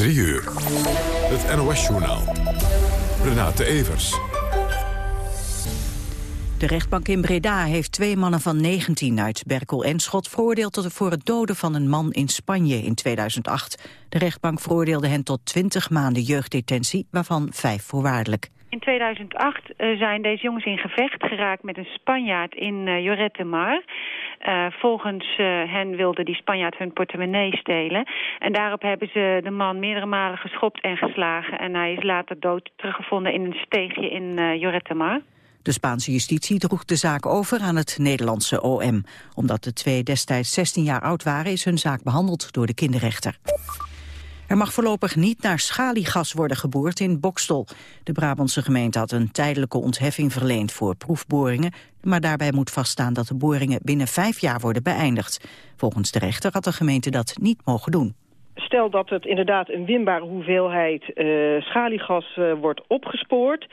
3 uur. Het NOS-journaal. Renate Evers. De rechtbank in Breda heeft twee mannen van 19 uit Berkel en Schot veroordeeld tot voor het doden van een man in Spanje in 2008. De rechtbank veroordeelde hen tot 20 maanden jeugddetentie, waarvan vijf voorwaardelijk. In 2008 uh, zijn deze jongens in gevecht geraakt met een Spanjaard in uh, Lloret de Mar. Uh, volgens hen wilde die Spanjaard hun portemonnee stelen. En daarop hebben ze de man meerdere malen geschopt en geslagen. En hij is later dood teruggevonden in een steegje in Mar. De Spaanse justitie droeg de zaak over aan het Nederlandse OM. Omdat de twee destijds 16 jaar oud waren... is hun zaak behandeld door de kinderrechter. Er mag voorlopig niet naar schaliegas worden geboord in Bokstel. De Brabantse gemeente had een tijdelijke ontheffing verleend voor proefboringen, maar daarbij moet vaststaan dat de boringen binnen vijf jaar worden beëindigd. Volgens de rechter had de gemeente dat niet mogen doen. Stel dat het inderdaad een winbare hoeveelheid uh, schaliegas uh, wordt opgespoord,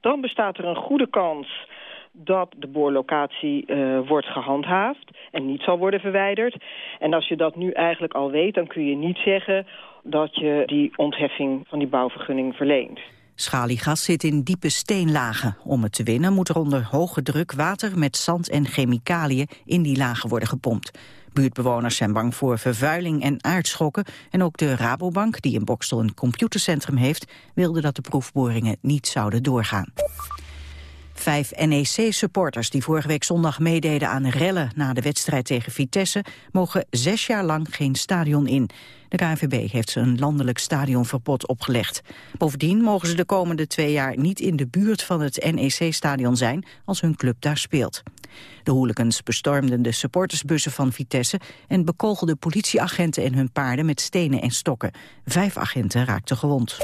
dan bestaat er een goede kans dat de boorlocatie uh, wordt gehandhaafd en niet zal worden verwijderd. En als je dat nu eigenlijk al weet, dan kun je niet zeggen dat je die ontheffing van die bouwvergunning verleent. Schaliegas zit in diepe steenlagen. Om het te winnen moet er onder hoge druk water met zand en chemicaliën in die lagen worden gepompt. Buurtbewoners zijn bang voor vervuiling en aardschokken. En ook de Rabobank, die in Bokstel een computercentrum heeft, wilde dat de proefboringen niet zouden doorgaan. Vijf NEC-supporters die vorige week zondag meededen aan rellen na de wedstrijd tegen Vitesse, mogen zes jaar lang geen stadion in. De KNVB heeft ze een landelijk stadionverbod opgelegd. Bovendien mogen ze de komende twee jaar niet in de buurt van het NEC-stadion zijn als hun club daar speelt. De hooligans bestormden de supportersbussen van Vitesse en bekogelden politieagenten en hun paarden met stenen en stokken. Vijf agenten raakten gewond.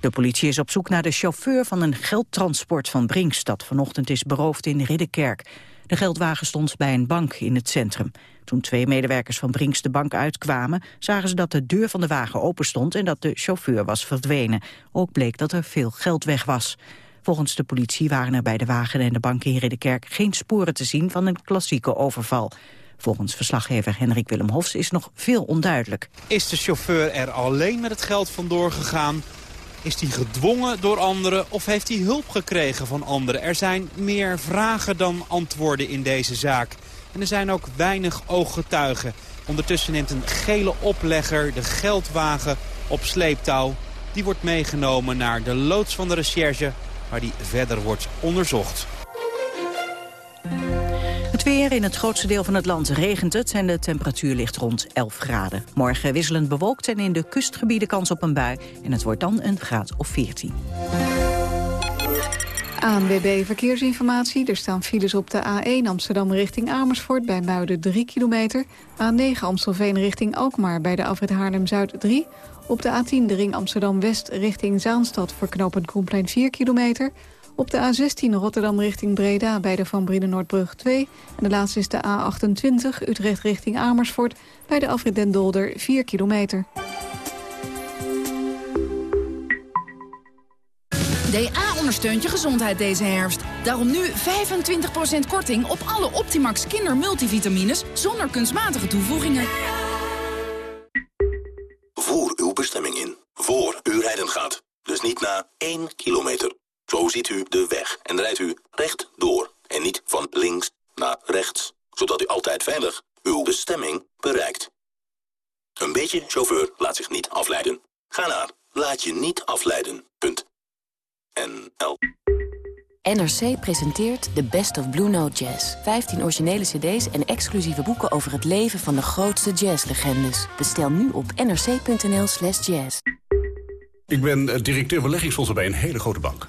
De politie is op zoek naar de chauffeur van een geldtransport van Brinks... dat vanochtend is beroofd in Ridderkerk. De geldwagen stond bij een bank in het centrum. Toen twee medewerkers van Brinks de bank uitkwamen... zagen ze dat de deur van de wagen open stond en dat de chauffeur was verdwenen. Ook bleek dat er veel geld weg was. Volgens de politie waren er bij de wagen en de bank in Ridderkerk... geen sporen te zien van een klassieke overval. Volgens verslaggever Henrik Willem Hofs is nog veel onduidelijk. Is de chauffeur er alleen met het geld vandoor gegaan... Is hij gedwongen door anderen of heeft hij hulp gekregen van anderen? Er zijn meer vragen dan antwoorden in deze zaak. En er zijn ook weinig ooggetuigen. Ondertussen neemt een gele oplegger de geldwagen op sleeptouw. Die wordt meegenomen naar de loods van de recherche... waar die verder wordt onderzocht. Het weer in het grootste deel van het land regent het en de temperatuur ligt rond 11 graden. Morgen wisselend bewolkt en in de kustgebieden kans op een bui. En het wordt dan een graad of 14. ANWB Verkeersinformatie. Er staan files op de A1 Amsterdam richting Amersfoort... bij Muiden 3 kilometer. A9 Amstelveen richting Alkmaar bij de afrit Haarlem-Zuid 3. Op de A10 de ring Amsterdam-West richting Zaanstad... voor knooppunt Koenplein 4 kilometer... Op de A16 Rotterdam richting Breda bij de Van Brieden Noordbrug 2. En de laatste is de A28 Utrecht richting Amersfoort bij de afrit Den Dolder 4 kilometer. DA ondersteunt je gezondheid deze herfst. Daarom nu 25% korting op alle Optimax kindermultivitamines zonder kunstmatige toevoegingen. Voer uw bestemming in. Voor u rijden gaat. Dus niet na 1 kilometer. Zo ziet u de weg en rijdt u recht door en niet van links naar rechts, zodat u altijd veilig uw bestemming bereikt. Een beetje chauffeur laat zich niet afleiden. Ga naar laat je niet afleiden. Punt. NL. NRC presenteert The Best of Blue Note Jazz. 15 originele cd's en exclusieve boeken over het leven van de grootste jazzlegendes. Bestel nu op nrc.nl slash jazz. Ik ben directeur beleggingsfondsen bij een hele grote bank.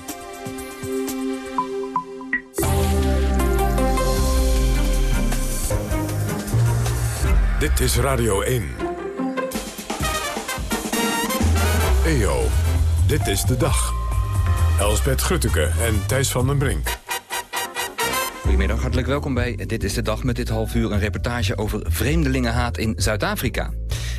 Dit is Radio 1. EO, dit is de dag. Elsbeth Grutteke en Thijs van den Brink. Goedemiddag, hartelijk welkom bij Dit is de Dag met dit half uur een reportage over vreemdelingenhaat in Zuid-Afrika.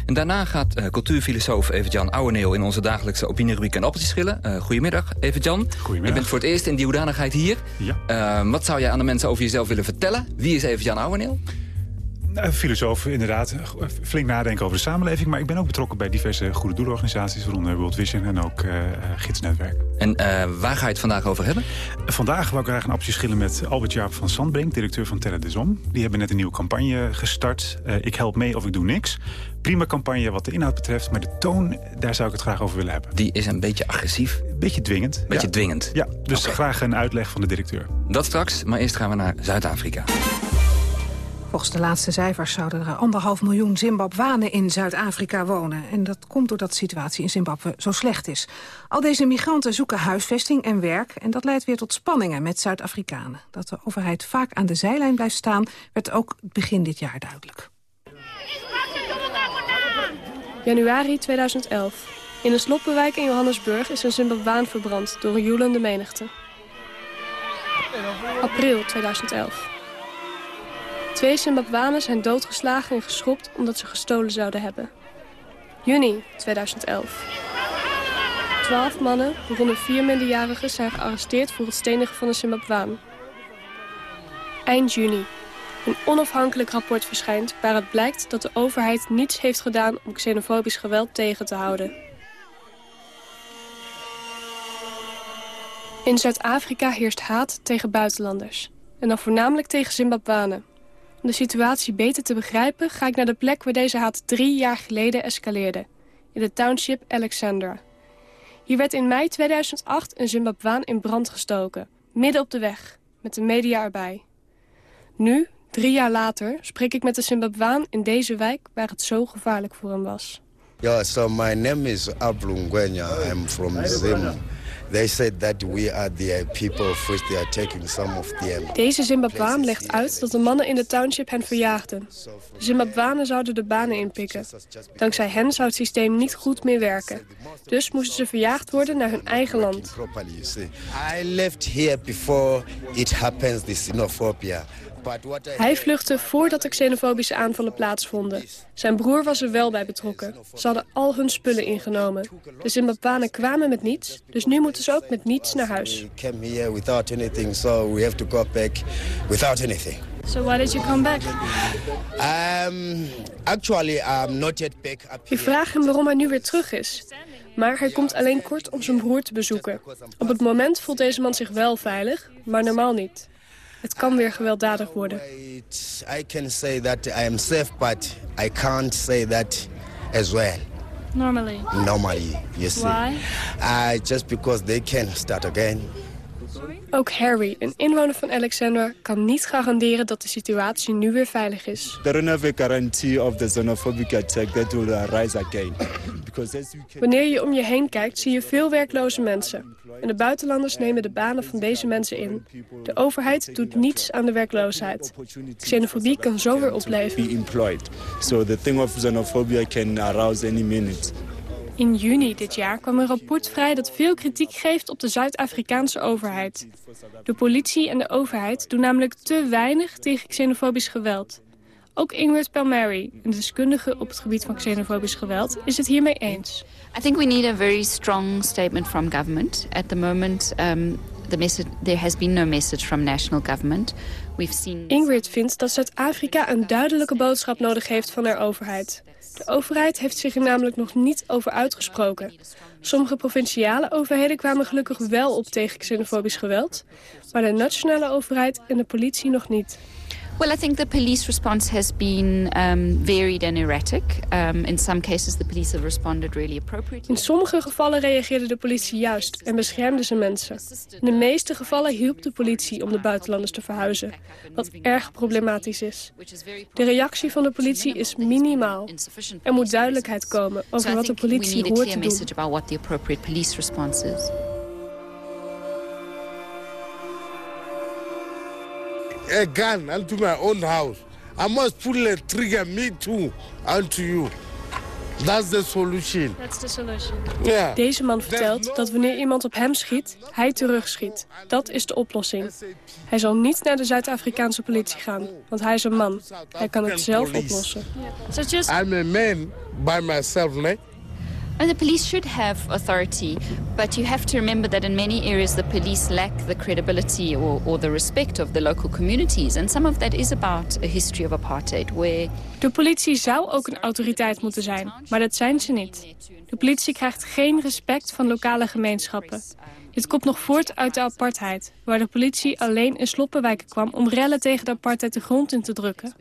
En daarna gaat uh, cultuurfilosoof Evert-Jan Ouweneel in onze dagelijkse opinierubriek en appeltjes schillen. Uh, goedemiddag, Evert-Jan. Goedemiddag. Je bent voor het eerst in die hoedanigheid hier. Ja. Uh, wat zou jij aan de mensen over jezelf willen vertellen? Wie is Evert-Jan Ouweneel? Nou, filosoof, inderdaad. Flink nadenken over de samenleving. Maar ik ben ook betrokken bij diverse goede doelorganisaties... waaronder World Vision en ook uh, Gidsnetwerk. En uh, waar ga je het vandaag over hebben? Vandaag wil ik graag een appeltje schillen met Albert Jaap van Sandbrink... directeur van Terre des Om. Die hebben net een nieuwe campagne gestart. Uh, ik help mee of ik doe niks. Prima campagne wat de inhoud betreft. Maar de toon, daar zou ik het graag over willen hebben. Die is een beetje agressief? Beetje dwingend. Beetje ja. dwingend? Ja, dus okay. graag een uitleg van de directeur. Dat straks, maar eerst gaan we naar Zuid-Afrika. Volgens de laatste cijfers zouden er anderhalf miljoen Zimbabwanen in Zuid-Afrika wonen. En dat komt doordat de situatie in Zimbabwe zo slecht is. Al deze migranten zoeken huisvesting en werk. En dat leidt weer tot spanningen met Zuid-Afrikanen. Dat de overheid vaak aan de zijlijn blijft staan, werd ook begin dit jaar duidelijk. Januari 2011. In een sloppenwijk in Johannesburg is een Zimbabwaan verbrand door een joelende menigte. April 2011. Twee Zimbabwanen zijn doodgeslagen en geschopt omdat ze gestolen zouden hebben. Juni 2011. Twaalf mannen, waaronder vier minderjarigen, zijn gearresteerd voor het stenigen van een Zimbabwaan. Eind juni. Een onafhankelijk rapport verschijnt waaruit blijkt dat de overheid niets heeft gedaan om xenofobisch geweld tegen te houden. In Zuid-Afrika heerst haat tegen buitenlanders. En dan voornamelijk tegen Zimbabwanen. Om de situatie beter te begrijpen ga ik naar de plek waar deze haat drie jaar geleden escaleerde. In de township Alexandra. Hier werd in mei 2008 een Zimbabwaan in brand gestoken. Midden op de weg. Met de media erbij. Nu, drie jaar later, spreek ik met de Zimbabwaan in deze wijk waar het zo gevaarlijk voor hem was. Yeah, so my name is Ablungwenya. I'm from Zim. They said that we are the people of which they are taking some of them. Deze Zimbabwaan legt uit dat de mannen in de township hen verjaagden. De Zimbabwanen zouden de banen inpikken. Dankzij hen zou het systeem niet goed meer werken. Dus moesten ze verjaagd worden naar hun eigen land. I left here before it happens, the xenophobia. Hij vluchtte voordat de xenofobische aanvallen plaatsvonden. Zijn broer was er wel bij betrokken. Ze hadden al hun spullen ingenomen. De Zimbabwanen kwamen met niets, dus nu moeten ze ook met niets naar huis. So why did you come back? Um, actually, I'm not yet back up Ik vraag hem waarom hij nu weer terug is. Maar hij komt alleen kort om zijn broer te bezoeken. Op het moment voelt deze man zich wel veilig, maar normaal niet. Het kan weer gewelddadig worden. I can say that I am safe, but I can't say that as well. Normally? Normally, you see. Why? Uh, just because they can start again. Ook Harry, een inwoner van Alexander, kan niet garanderen dat de situatie nu weer veilig is. Don't have a guarantee of the xenophobic attack that will arise again. Wanneer je om je heen kijkt, zie je veel werkloze mensen. En de buitenlanders nemen de banen van deze mensen in. De overheid doet niets aan de werkloosheid. Xenofobie kan zo weer opleven. So the thing of xenophobia can arouse any minute. In juni dit jaar kwam een rapport vrij dat veel kritiek geeft op de Zuid-Afrikaanse overheid. De politie en de overheid doen namelijk te weinig tegen xenofobisch geweld. Ook Ingrid Palmieri, een deskundige op het gebied van xenofobisch geweld, is het hiermee eens. I think we need a very strong statement from government. At the moment, um, the message, there has been no message from national government. We've seen... Ingrid vindt dat Zuid-Afrika een duidelijke boodschap nodig heeft van haar overheid. De overheid heeft zich er namelijk nog niet over uitgesproken. Sommige provinciale overheden kwamen gelukkig wel op tegen xenofobisch geweld, maar de nationale overheid en de politie nog niet. Well, I think the police response has been um, varied and erratic. Um, in some cases, the police have responded really appropriately. In sommige gevallen reageerde de politie juist en beschermde ze mensen. In de meeste gevallen hielp de politie om de buitenlanders te verhuizen, wat erg problematisch is. De reactie van de politie is minimaal. Er moet duidelijkheid komen over wat de politie hoort te doen. A gun onto my own house. I must pull a trigger, me too, onto you. That's the solution. That's the solution. Yeah. Deze man vertelt dat wanneer iemand op hem schiet, hij terugschiet. Dat is de oplossing. Hij zal niet naar de Zuid-Afrikaanse politie gaan, want hij is een man. Hij kan het zelf oplossen. I'm a man by myself, nee? And the police should have authority, but you have to remember that in many areas the police lack the credibility or, or the respect of the local communities. And some of that is about a history of apartheid, where... De politie zou ook een autoriteit moeten zijn, maar dat zijn ze niet. De politie krijgt geen respect van lokale gemeenschappen. Dit komt nog voort uit de apartheid, waar de politie alleen in sloppenwijken kwam om rellen tegen de apartheid de grond in te drukken.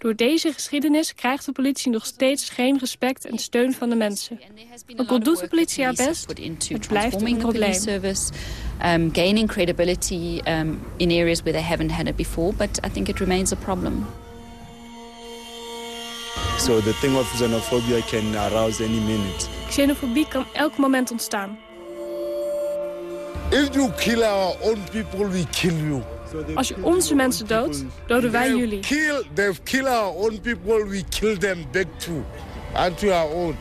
Door deze geschiedenis krijgt de politie nog steeds geen respect en steun van de mensen. Ook al doet de politie haar best, het blijft een probleem. service, um, gaining credibility um, in areas where they haven't had it before, but I think it remains a problem. So the thing of xenophobia can arouse any minute. Xenofobie kan elk moment ontstaan. If you kill our own people, we kill you. Als je onze mensen doodt, doden wij jullie. Kill, they've killed our own people, we kill them back too. And to our own.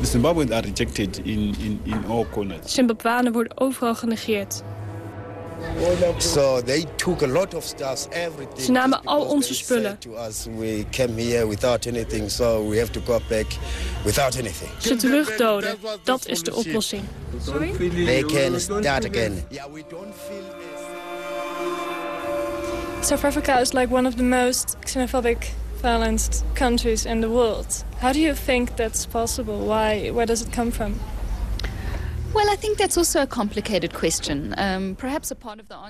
The Zimbabweans are rejected in, in, in all corners. Zimbabwanen worden overal genegeerd. So they took a lot of stuff, everything. Ze namen al onze spullen. To us, we came here without anything, so we have to go back without anything. Ze terugdoden, dat is de oplossing. They can start again. South Africa is like one of the most xenophobic, violent countries in the world. How do you think that's possible? Why? Where does it come from?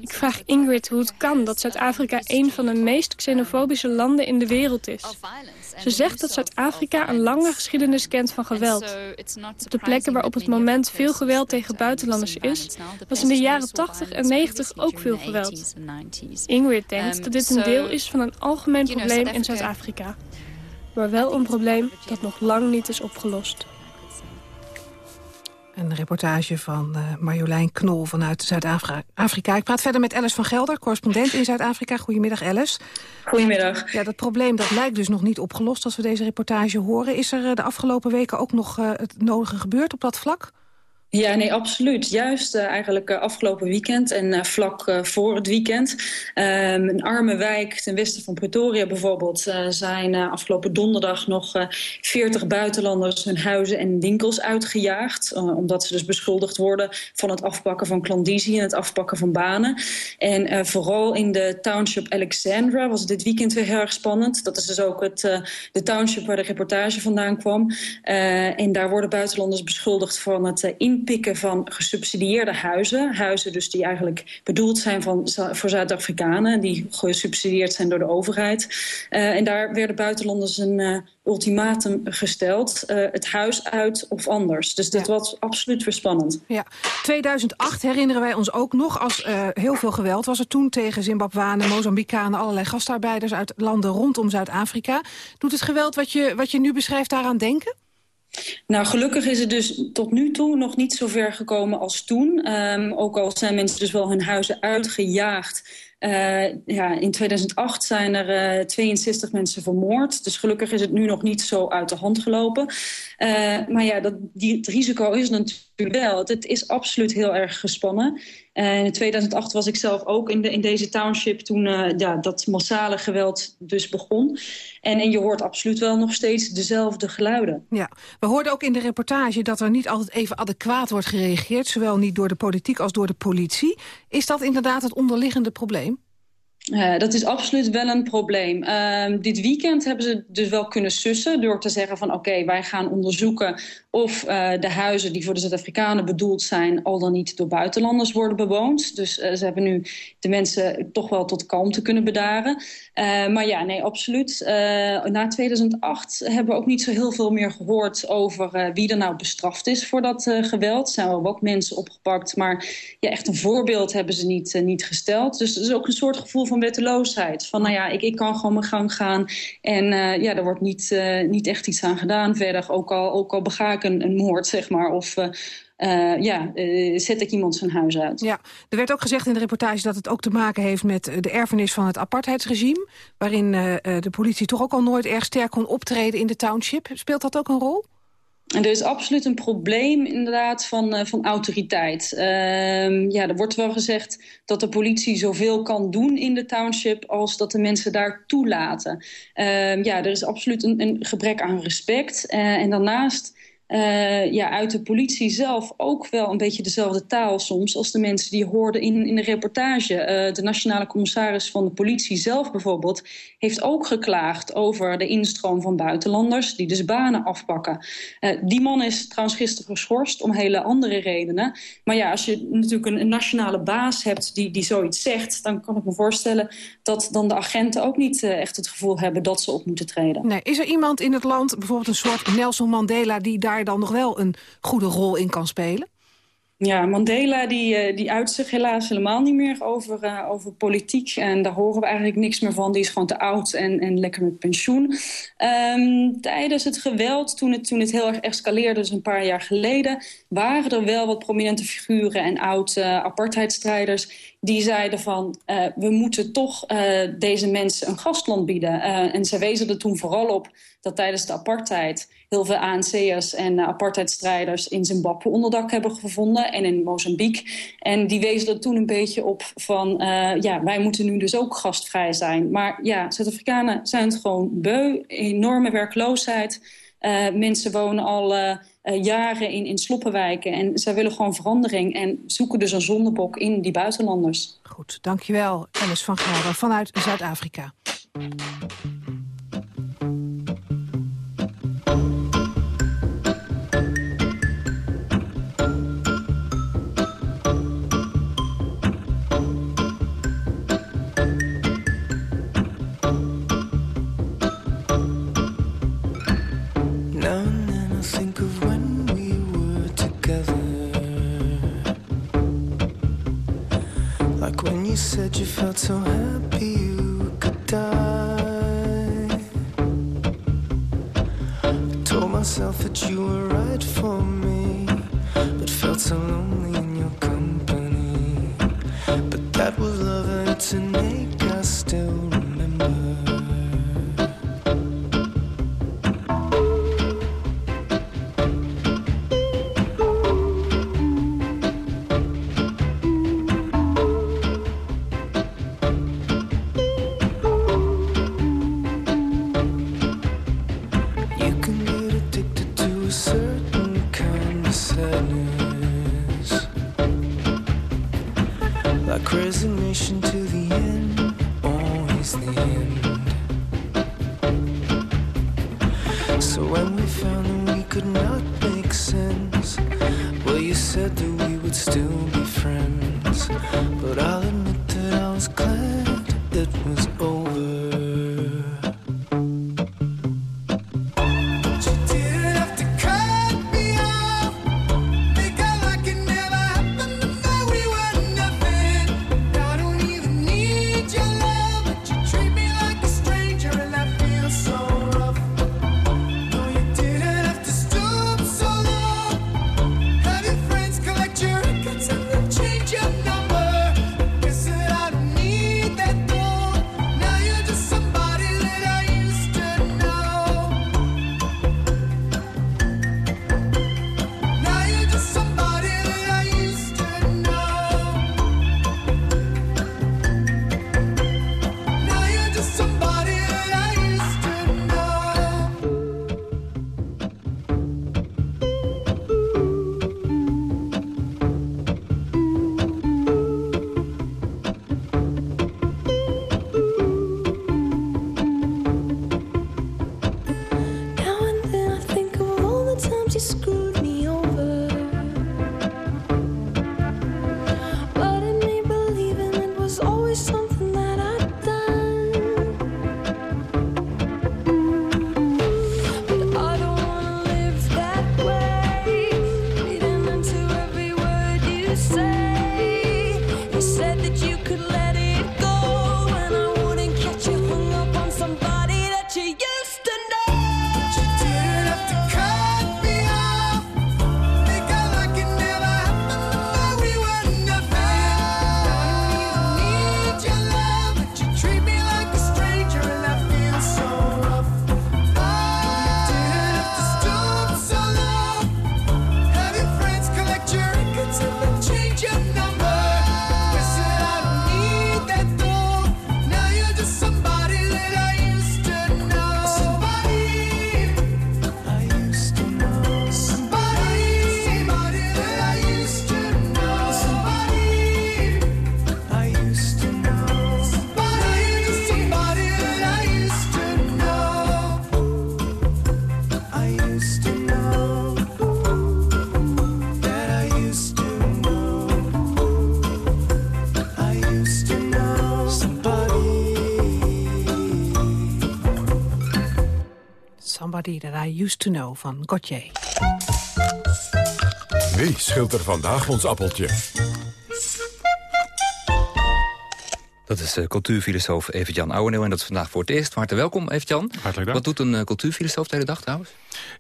Ik vraag Ingrid hoe het kan dat Zuid-Afrika een van de meest xenofobische landen in de wereld is. Ze zegt dat Zuid-Afrika een lange geschiedenis kent van geweld. Op de plekken waar op het moment veel geweld tegen buitenlanders is, was in de jaren 80 en 90 ook veel geweld. Ingrid denkt dat dit een deel is van een algemeen probleem in Zuid-Afrika. Maar wel een probleem dat nog lang niet is opgelost. Een reportage van uh, Marjolein Knol vanuit Zuid-Afrika. Ik praat verder met Alice van Gelder, correspondent in Zuid-Afrika. Goedemiddag, Alice. Goedemiddag. Ja, dat probleem dat lijkt dus nog niet opgelost als we deze reportage horen. Is er uh, de afgelopen weken ook nog uh, het nodige gebeurd op dat vlak? Ja, nee, absoluut. Juist uh, eigenlijk uh, afgelopen weekend en uh, vlak voor het weekend. Um, een arme wijk ten westen van Pretoria bijvoorbeeld... zijn afgelopen donderdag nog 40 buitenlanders hun huizen en winkels uitgejaagd. omdat ze dus beschuldigd worden van het afpakken van klandizie en het afpakken van banen. En vooral in de township Alexandra was dit weekend weer heel erg spannend. Dat is dus ook het, de township waar de reportage vandaan kwam. en daar worden buitenlanders beschuldigd van het in inpikken van gesubsidieerde huizen. Huizen dus die eigenlijk bedoeld zijn van, voor Zuid-Afrikanen... die gesubsidieerd zijn door de overheid. Uh, en daar werden buitenlanders een uh, ultimatum gesteld. Uh, het huis uit of anders. Dus dat ja. was absoluut verspannend. Ja. 2008 herinneren wij ons ook nog als heel veel geweld was er toen... tegen Zimbabwanen, Mozambicanen, allerlei gastarbeiders... uit landen rondom Zuid-Afrika. Doet het geweld wat je, wat je nu beschrijft daaraan denken? Nou, gelukkig is het dus tot nu toe nog niet zo ver gekomen als toen. Um, ook al zijn mensen dus wel hun huizen uitgejaagd. Uh, ja, in 2008 zijn er uh, 62 mensen vermoord. Dus gelukkig is het nu nog niet zo uit de hand gelopen. Uh, maar ja, dat, die, het risico is natuurlijk wel. Het is absoluut heel erg gespannen. Uh, in 2008 was ik zelf ook in, de, in deze township toen uh, ja, dat massale geweld dus begon. En, en je hoort absoluut wel nog steeds dezelfde geluiden. Ja, we hoorden ook in de reportage dat er niet altijd even adequaat wordt gereageerd. Zowel niet door de politiek als door de politie. Is dat inderdaad het onderliggende probleem? Uh, dat is absoluut wel een probleem. Uh, dit weekend hebben ze dus wel kunnen sussen door te zeggen van oké, okay, wij gaan onderzoeken of uh, de huizen die voor de Zuid-Afrikanen bedoeld zijn al dan niet door buitenlanders worden bewoond. Dus ze hebben nu de mensen toch wel tot kalmte kunnen bedaren. maar ja, nee, absoluut. na 2008 hebben we ook niet zo heel veel meer gehoord over wie er nou bestraft is voor dat geweld. Zijn wel wat mensen opgepakt, maar ja, echt een voorbeeld hebben ze niet, niet gesteld. Dus er is ook een soort gevoel van wetteloosheid. Van nou ja, ik, ik kan gewoon mijn gang gaan. En ja, er wordt niet, niet echt iets aan gedaan verder. Ook al, ook al een, een moord, zeg maar. Of, uh, ja, zet ik iemand zijn huis uit. Ja, er werd ook gezegd in de reportage dat het ook te maken heeft met de erfenis van het apartheidsregime. Waarin de politie toch ook al nooit erg sterk kon optreden in de township. Speelt dat ook een rol? En er is absoluut een probleem inderdaad van, van autoriteit. Uh, ja, er wordt wel gezegd dat de politie zoveel kan doen in de township... als dat de mensen daar toelaten. Uh, ja, er is absoluut een, een gebrek aan respect. Eh, en daarnaast uh, ja, uit de politie zelf ook wel een beetje dezelfde taal soms... als de mensen die hoorden in, in de reportage. Uh, de nationale commissaris van de politie zelf bijvoorbeeld... heeft ook geklaagd over de instroom van buitenlanders... die dus banen afpakken. Uh, die man is trouwens gisteren geschorst om hele andere redenen. Maar ja, als je natuurlijk een, nationale baas hebt die, die zoiets zegt... dan kan ik me voorstellen dat dan de agenten ook niet echt het gevoel hebben... dat ze op moeten treden. Nee, is er iemand in het land, bijvoorbeeld een soort Nelson Mandela... die daar dan nog wel een goede rol in kan spelen? Ja, Mandela die, eh, die uit zich helaas helemaal niet meer over, uh, over politiek. En daar horen we eigenlijk niks meer van. Die is gewoon te oud en, en lekker met pensioen. Um, tijdens het geweld, toen het, toen het heel erg escaleerde, dus een paar jaar geleden... waren er wel wat prominente figuren en oud-apartheidstrijders... die zeiden van, uh, we moeten toch deze mensen een gastland bieden. en ze wezen er toen vooral op dat tijdens de apartheid heel veel ANC'ers en apartheidstrijders in Zimbabwe onderdak hebben gevonden en in Mozambique. En die wezen er toen een beetje op van, ja, wij moeten nu dus ook gastvrij zijn. Maar ja, Zuid-Afrikanen zijn het gewoon beu, enorme werkloosheid. Uh, mensen wonen al jaren in, in sloppenwijken en zij willen gewoon verandering en zoeken dus een zondebok in die buitenlanders. Goed, dankjewel Alice van Gelder vanuit Zuid-Afrika. Said you felt so happy you could die. I told myself that you were right for me, but felt so lonely in your company. But that was love, and it's an Somebody That I Used To Know van Gautier. Wie schilt er vandaag ons appeltje? Dat is uh, cultuurfilosoof Evert-Jan Ouweneel en dat is vandaag voor het eerst. Hartelijk welkom, Evert-Jan. Hartelijk dank. Wat doet een uh, cultuurfilosoof de hele dag trouwens?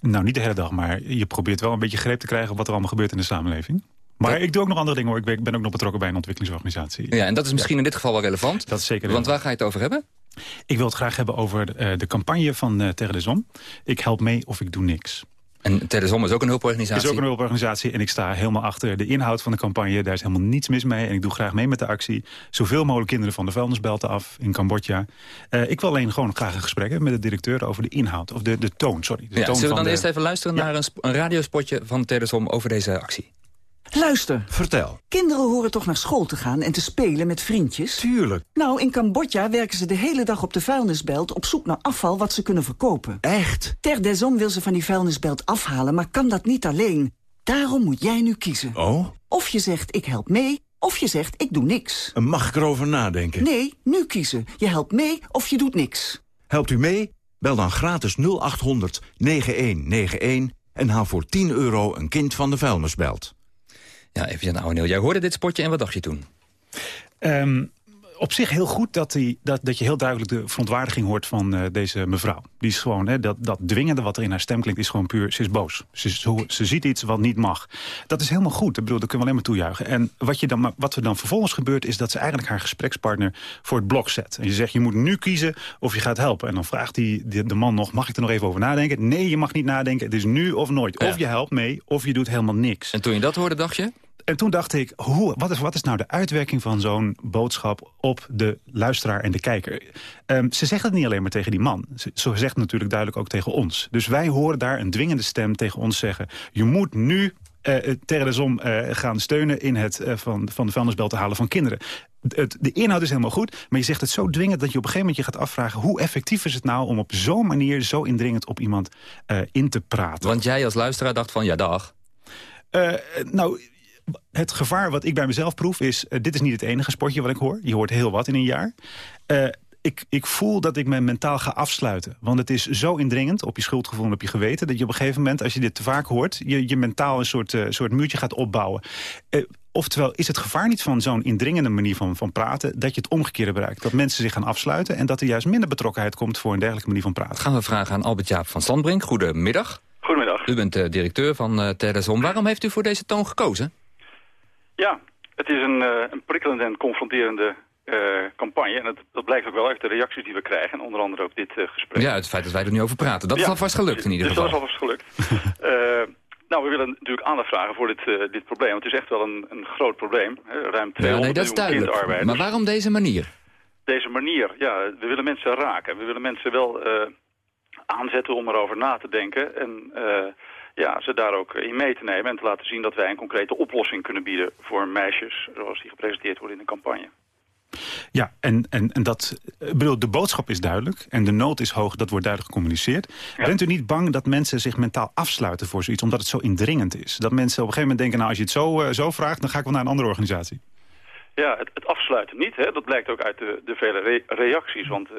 Nou, niet de hele dag, maar je probeert wel een beetje greep te krijgen... wat er allemaal gebeurt in de samenleving. Maar dat... ik doe ook nog andere dingen hoor. Ik wil het graag hebben over de, de campagne van uh, Terre des Hommes. Ik help mee of ik doe niks. En Terre is ook een hulporganisatie? is ook een hulporganisatie en ik sta helemaal achter de inhoud van de campagne. Daar is helemaal niets mis mee en ik doe graag mee met de actie. Zoveel mogelijk kinderen van de vuilnisbelten af in Cambodja. Uh, ik wil alleen gewoon graag een gesprek hebben met de directeur over de inhoud. Of de, de toon, sorry. De ja, toon zullen we dan de... eerst even luisteren ja. naar een, een radiospotje van Terre over deze actie? Luister. Vertel. Kinderen horen toch naar school te gaan en te spelen met vriendjes? Tuurlijk. Nou, in Cambodja werken ze de hele dag op de vuilnisbelt... op zoek naar afval wat ze kunnen verkopen. Echt? Ter desom wil ze van die vuilnisbelt afhalen, maar kan dat niet alleen. Daarom moet jij nu kiezen. Oh? Of je zegt, ik help mee, of je zegt, ik doe niks. Mag ik erover nadenken? Nee, nu kiezen. Je helpt mee of je doet niks. Helpt u mee? Bel dan gratis 0800 9191 en haal voor 10 euro een kind van de vuilnisbelt. Ja, even Jan Ouweneel, jij hoorde dit spotje en wat dacht je toen? Um, op zich heel goed dat, die, dat, dat je heel duidelijk de verontwaardiging hoort van uh, deze mevrouw. Die is gewoon, hè, dat, dat dwingende wat er in haar stem klinkt, is gewoon puur, ze is boos. Ze, ze, ze ziet iets wat niet mag. Dat is helemaal goed, ik bedoel, dat kunnen we alleen maar toejuichen. En wat, je dan, wat er dan vervolgens gebeurt, is dat ze eigenlijk haar gesprekspartner voor het blok zet. En je zegt, je moet nu kiezen of je gaat helpen. En dan vraagt die, de, de man nog, mag ik er nog even over nadenken? Nee, je mag niet nadenken, het is nu of nooit. Ja. Of je helpt mee, of je doet helemaal niks. En toen je dat hoorde, dacht je? En toen dacht ik, hoe, wat, is, wat is nou de uitwerking van zo'n boodschap op de luisteraar en de kijker? Um, ze zegt het niet alleen maar tegen die man. Ze, ze zegt het natuurlijk duidelijk ook tegen ons. Dus wij horen daar een dwingende stem tegen ons zeggen... je moet nu uh, Om uh, gaan steunen in het uh, van, van de vuilnisbel te halen van kinderen. Het, de inhoud is helemaal goed, maar je zegt het zo dwingend... dat je op een gegeven moment je gaat afvragen... hoe effectief is het nou om op zo'n manier zo indringend op iemand in te praten? Want jij als luisteraar dacht van, ja dag. nou het gevaar wat ik bij mezelf proef is... Uh, dit is niet het enige sportje wat ik hoor. Je hoort heel wat in een jaar. Uh, ik, ik voel dat ik me mentaal ga afsluiten. Want het is zo indringend op je schuldgevoel en op je geweten... dat je op een gegeven moment, als je dit te vaak hoort... je, je mentaal een soort, uh, soort muurtje gaat opbouwen. Oftewel, is het gevaar niet van zo'n indringende manier van, van praten... dat je het omgekeerde bereikt. Dat mensen zich gaan afsluiten... en dat er juist minder betrokkenheid komt voor een dergelijke manier van praten. Gaan we vragen aan Albert-Jaap van Sandbrink. Goedemiddag. Goedemiddag. U bent directeur van uh. Waarom heeft u voor deze toon gekozen? Ja, het is een, uh, een prikkelende en confronterende uh, campagne. En dat, dat, blijkt ook wel uit de reacties die we krijgen. En onder andere ook dit uh, gesprek. Ja, het feit dat wij er nu over praten. Dat ja, is alvast gelukt in ieder dus geval. dat is alvast gelukt. nou, we willen natuurlijk aandacht vragen voor dit, dit probleem. Want het is echt wel een, een groot probleem. Ruim 200 ja, nee, dat is duidelijk. Maar waarom deze manier? Deze manier, ja, we willen mensen raken. We willen mensen wel aanzetten om erover na te denken. En ja, ze daar ook in mee te nemen en te laten zien dat wij een concrete oplossing kunnen bieden voor meisjes, zoals die gepresenteerd worden in de campagne. Ja, en, en, en dat, bedoel, de boodschap is duidelijk en de nood is hoog, dat wordt duidelijk gecommuniceerd. Ja. Bent u niet bang dat mensen zich mentaal afsluiten voor zoiets, omdat het zo indringend is? Dat mensen op een gegeven moment denken, nou als je het zo, uh, zo vraagt, dan ga ik wel naar een andere organisatie. Ja, het, het, afsluiten niet. Hè? Dat blijkt ook uit de, de vele re reacties. Want uh,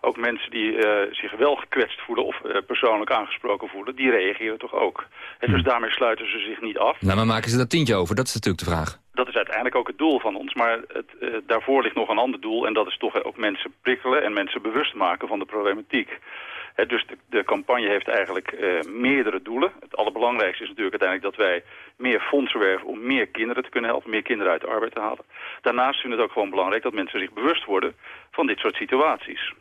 ook mensen die uh, zich wel gekwetst voelen of uh, persoonlijk aangesproken voelen, die reageren toch ook. En dus daarmee sluiten ze zich niet af. Nou, maar maken ze dat tientje over? Dat is natuurlijk de vraag. Dat is uiteindelijk ook het doel van ons. Maar het, daarvoor ligt nog een ander doel. En dat is toch ook mensen prikkelen en mensen bewust maken van de problematiek. He, dus de, de, campagne heeft eigenlijk uh, meerdere doelen. Het allerbelangrijkste is natuurlijk uiteindelijk dat wij meer fondsen werven om meer kinderen te kunnen helpen, meer kinderen uit de arbeid te halen. Daarnaast vind ik het ook gewoon belangrijk dat mensen zich bewust worden van dit soort situaties.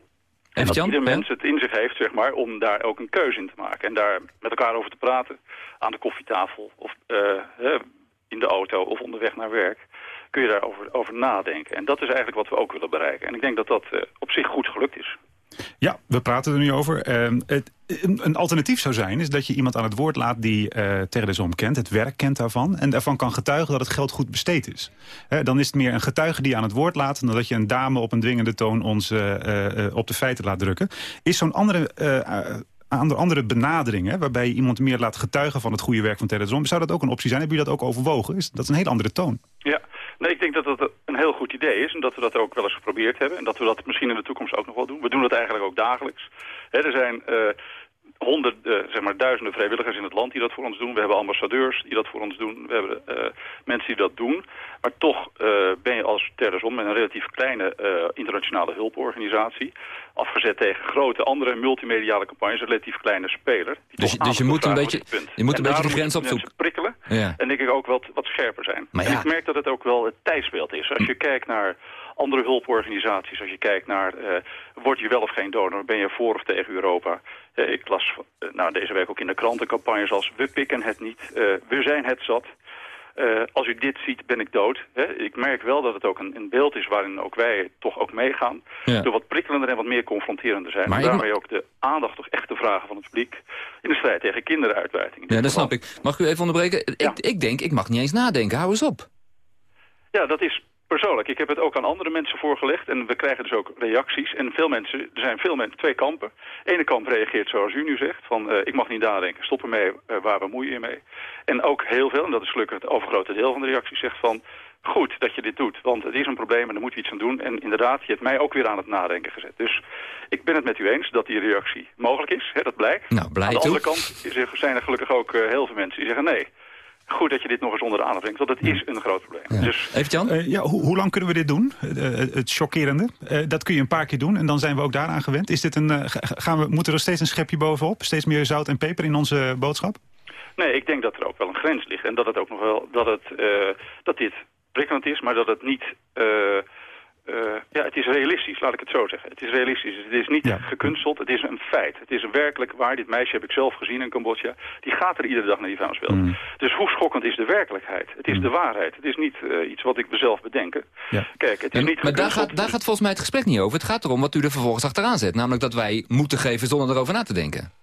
En dat ieder mens het in zich heeft, zeg maar, om daar ook een keuze in te maken. En daar met elkaar over te praten, aan de koffietafel of uh, in de auto of onderweg naar werk, kun je daarover over nadenken. En dat is eigenlijk wat we ook willen bereiken. En ik denk dat dat uh, op zich goed gelukt is. Ja, we praten er nu over. Uh, het, een, alternatief zou zijn is dat je iemand aan het woord laat die uh, Hommes kent, het werk kent daarvan, en daarvan kan getuigen dat het geld goed besteed is. Dan is het meer een getuige die aan het woord laat, dan dat je een dame op een dwingende toon ons uh, op de feiten laat drukken. Is zo'n andere andere benadering, hè, waarbij je iemand meer laat getuigen van het goede werk van Hommes. Zou dat ook een optie zijn? Hebben jullie dat ook overwogen? Is, dat is een hele andere toon. Ja, nee, ik denk dat dat een heel goed idee is en dat we dat ook wel eens geprobeerd hebben. En dat we dat misschien in de toekomst ook nog wel doen. We doen dat eigenlijk ook dagelijks. Er zijn uh, honderden, zeg maar duizenden vrijwilligers in het land die dat voor ons doen. We hebben ambassadeurs die dat voor ons doen. We hebben uh, mensen die dat doen. Maar toch uh, ben je als Terrorism met een relatief kleine uh, internationale hulporganisatie... afgezet tegen grote andere multimediale campagnes, een relatief kleine speler. Dus, dus je moet een beetje, je moet een beetje de grens opzoeken. prikkelen ja. en denk ik ook wat, wat scherper zijn. Maar ja. En ik merk dat het ook wel het tijdsbeeld is. Als je kijkt naar andere hulporganisaties. Als je kijkt naar, uh, word je wel of geen donor? Ben je voor of tegen Europa? Uh, ik las uh, nou, deze week ook in de kranten campagnes als... we pikken het niet, we zijn het zat. als u dit ziet, ben ik dood. Hè? Ik merk wel dat het ook een, een, beeld is waarin ook wij toch ook meegaan. Ja. Door wat prikkelender en wat meer confronterender zijn. Maar en ik daarmee ook de aandacht toch echt te vragen van het publiek... in de strijd tegen kinderuitbuiting. Ja, dat snap ik. Mag ik u even onderbreken? Ik, ik denk, ik mag niet eens nadenken. Hou eens op. Ja, dat is persoonlijk. Ik heb het ook aan andere mensen voorgelegd en we krijgen dus ook reacties. En veel mensen, er zijn veel mensen, twee kampen. Ene kamp reageert zoals u nu zegt, van uh, ik mag niet nadenken, stop ermee, uh, waar bemoei je mee. En ook heel veel, en dat is gelukkig het overgrote deel van de reacties, zegt van goed dat je dit doet, want het is een probleem en daar moeten we iets aan doen. En inderdaad, je hebt mij ook weer aan het nadenken gezet. Dus ik ben het met u eens dat die reactie mogelijk is, hè, dat blijkt. Nou, aan de toe. andere kant zijn er gelukkig ook uh, heel veel mensen die zeggen nee goed dat je dit nog eens onder de aandacht brengt, want het is een groot probleem. Ja. Dus, Even Jan? Uh, ja, hoe, hoe, lang kunnen we dit doen? Uh, het chockerende. Uh, dat kun je een paar keer doen en dan zijn we ook daaraan gewend. Is dit een, gaan we, moeten er steeds een schepje bovenop? Steeds meer zout en peper in onze boodschap? Nee, ik denk dat er ook wel een grens ligt. En dat het ook nog wel dat, het, dat dit prikkelend is, maar dat het niet... Uh, ja, het is realistisch, laat ik het zo zeggen. Het is realistisch. Het is niet ja. gekunsteld. Het is een feit. Het is werkelijk waar. Dit meisje heb ik zelf gezien in Cambodja. Die gaat er iedere dag naar die vuilnisbelt. Mm. Dus hoe schokkend is de werkelijkheid? Het is mm. de waarheid. Het is niet uh, iets wat ik mezelf bedenken. Ja. Kijk, het is en, niet Maar daar gaat, daar gaat volgens mij het gesprek niet over. Het gaat erom wat u er vervolgens achteraan zet. Namelijk dat wij moeten geven zonder erover na te denken.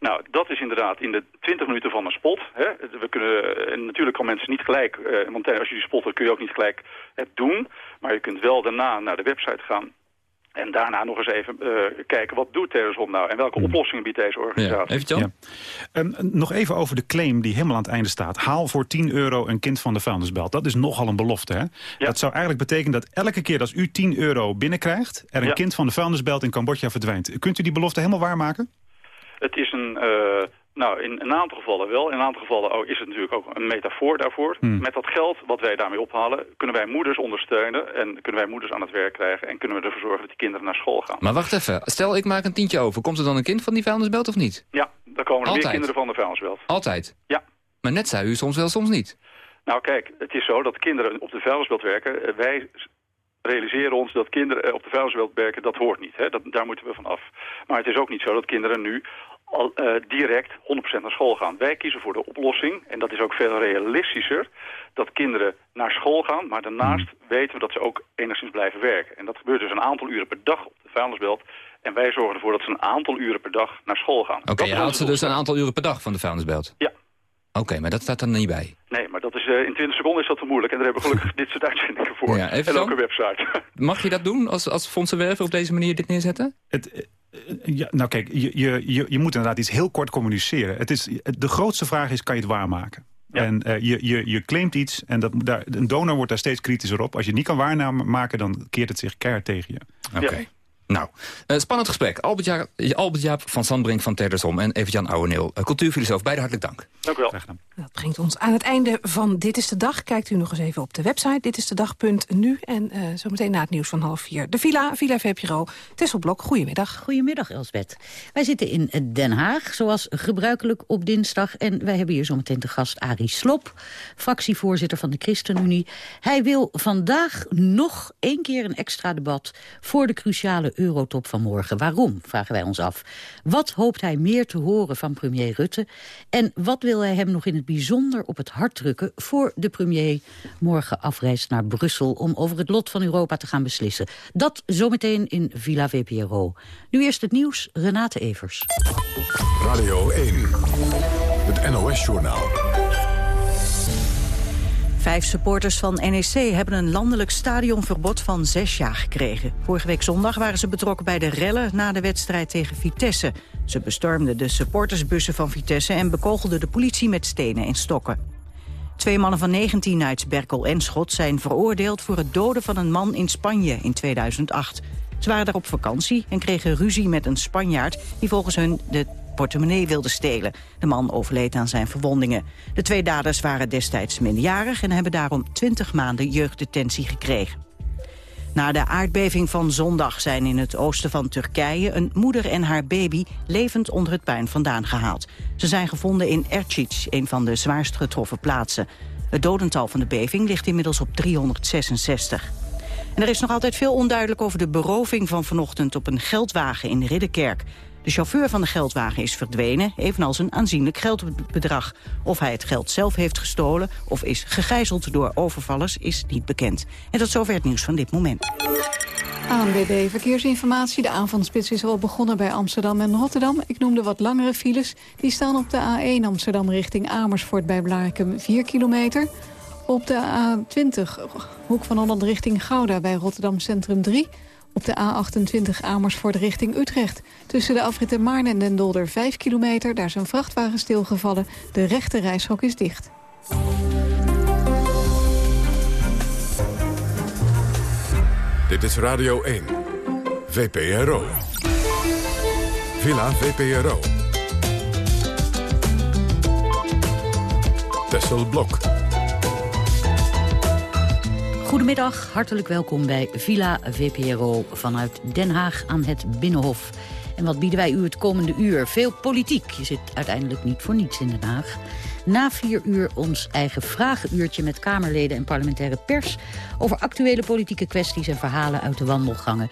Nou, dat is inderdaad in de 20 minuten van een spot. Hè. We kunnen, en natuurlijk kan mensen niet gelijk, uh, want als je die spotten kun je ook niet gelijk het doen. Maar je kunt wel daarna naar de website gaan en daarna nog eens even uh, kijken, wat doet Terrorism nou? En welke oplossingen biedt deze organisatie? Ja, even ja. um, nog even over de claim die helemaal aan het einde staat. Haal voor 10 euro een kind van de vuilnisbelt. Dat is nogal een belofte, hè? Ja. Dat zou eigenlijk betekenen dat elke keer als u 10 euro binnenkrijgt... er een kind van de vuilnisbelt in Cambodja verdwijnt. Kunt u die belofte helemaal waarmaken? Het is een... Uh, nou, in een aantal gevallen wel. In een aantal gevallen oh, is het natuurlijk ook een metafoor daarvoor. Hmm. Met dat geld wat wij daarmee ophalen... kunnen wij moeders ondersteunen en kunnen wij moeders aan het werk krijgen... en kunnen we ervoor zorgen dat die kinderen naar school gaan. Maar wacht even. Stel, ik maak een tientje over. Komt er dan een kind van die vuilnisbelt of niet? Ja, dan komen er Altijd. meer kinderen van de vuilnisbelt. Altijd? Ja. Maar net zei u soms wel, soms niet. Nou kijk, het is zo dat kinderen op de vuilnisbelt werken. Wij realiseren ons dat kinderen op de vuilnisbelt werken, dat hoort niet. Hè? Dat, daar moeten we van af. Maar het is ook niet zo dat kinderen nu al, uh, direct 100% naar school gaan. Wij kiezen voor de oplossing, en dat is ook veel realistischer, dat kinderen naar school gaan, maar daarnaast weten we dat ze ook enigszins blijven werken. En dat gebeurt dus een aantal uren per dag op de vuilnisbelt. En wij zorgen ervoor dat ze een aantal uren per dag naar school gaan. Oké, okay, je haalt ze dus een aantal uren per dag van de vuilnisbelt? Ja. Oké, okay, maar dat staat er niet bij. Nee, maar dat is, uh, in 20 seconden is dat te moeilijk. En daar hebben we gelukkig dit soort uitzendingen voor. Ja, en ook een website. Mag je dat doen als, als fondsenwerver op deze manier dit neerzetten? Het, ja, nou kijk, je, je, je, je moet inderdaad iets heel kort communiceren. Het is, de grootste vraag is, kan je het waarmaken? Ja. En uh, je, je, je claimt iets en dat, daar, een donor wordt daar steeds kritischer op. Als je het niet kan waarmaken, dan keert het zich keihard tegen je. Oké. Okay. Ja. Nou, uh, spannend gesprek. Albert Jaap, Albert Jaap van Sandbrink van Terdersom en Evert-Jan Ouweneel, uh, cultuurfilosoof. Beide hartelijk dank. Dank u wel. Dat brengt ons aan het einde van Dit is de Dag. Kijkt u nog eens even op de website ditisdedag.nu. En uh, zometeen na het nieuws van half vier. De Villa, Villa VPRO, Tesselblok. Goedemiddag. Goedemiddag, Elsbeth. Wij zitten in Den Haag, zoals gebruikelijk op dinsdag. En wij hebben hier zometeen te gast Arie Slop, fractievoorzitter van de ChristenUnie. Hij wil vandaag nog één keer een extra debat voor de cruciale eurotop van morgen. Waarom, vragen wij ons af. Wat hoopt hij meer te horen van premier Rutte? En wat wil hij hem nog in het bijzonder op het hart drukken... voor de premier morgen afreist naar Brussel... om over het lot van Europa te gaan beslissen. Dat zometeen in Villa VPRO. Nu eerst het nieuws, Renate Evers. Radio 1, het NOS-journaal. Vijf supporters van NEC hebben een landelijk stadionverbod van zes jaar gekregen. Vorige week zondag waren ze betrokken bij de rellen na de wedstrijd tegen Vitesse. Ze bestormden de supportersbussen van Vitesse en bekogelden de politie met stenen en stokken. Twee mannen van 19 uit Berkel en Schot zijn veroordeeld voor het doden van een man in Spanje in 2008. Ze waren daar op vakantie en kregen ruzie met een Spanjaard die volgens hun de portemonnee wilde stelen. De man overleed aan zijn verwondingen. De twee daders waren destijds minderjarig en hebben daarom 20 maanden jeugddetentie gekregen. Na de aardbeving van zondag zijn in het oosten van Turkije... een moeder en haar baby levend onder het puin vandaan gehaald. Ze zijn gevonden in Ercic, een van de zwaarst getroffen plaatsen. Het dodental van de beving ligt inmiddels op 366. En er is nog altijd veel onduidelijk over de beroving van vanochtend... op een geldwagen in Ridderkerk. De chauffeur van de geldwagen is verdwenen, evenals een aanzienlijk geldbedrag. Of hij het geld zelf heeft gestolen of is gegijzeld door overvallers is niet bekend. En tot zover het nieuws van dit moment. ANWB Verkeersinformatie. De avondspits is al begonnen bij Amsterdam en Rotterdam. Ik noemde wat langere files. Die staan op de A1 Amsterdam richting Amersfoort bij Blarikum 4 kilometer. Op de A20 Hoek van Holland richting Gouda bij Rotterdam Centrum 3. Op de A28 Amersfoort richting Utrecht. Tussen de afritten Maarn en Den Dolder 5 kilometer. Daar een vrachtwagen stilgevallen. De rechte reishok is dicht. Dit is Radio 1. VPRO. Villa VPRO. Tessel Blok. Goedemiddag, hartelijk welkom bij Villa VPRO vanuit Den Haag aan het Binnenhof. En wat bieden wij u het komende uur? Veel politiek. Je zit uiteindelijk niet voor niets in Den Haag. Na vier uur ons eigen vragenuurtje met Kamerleden en parlementaire pers... over actuele politieke kwesties en verhalen uit de wandelgangen.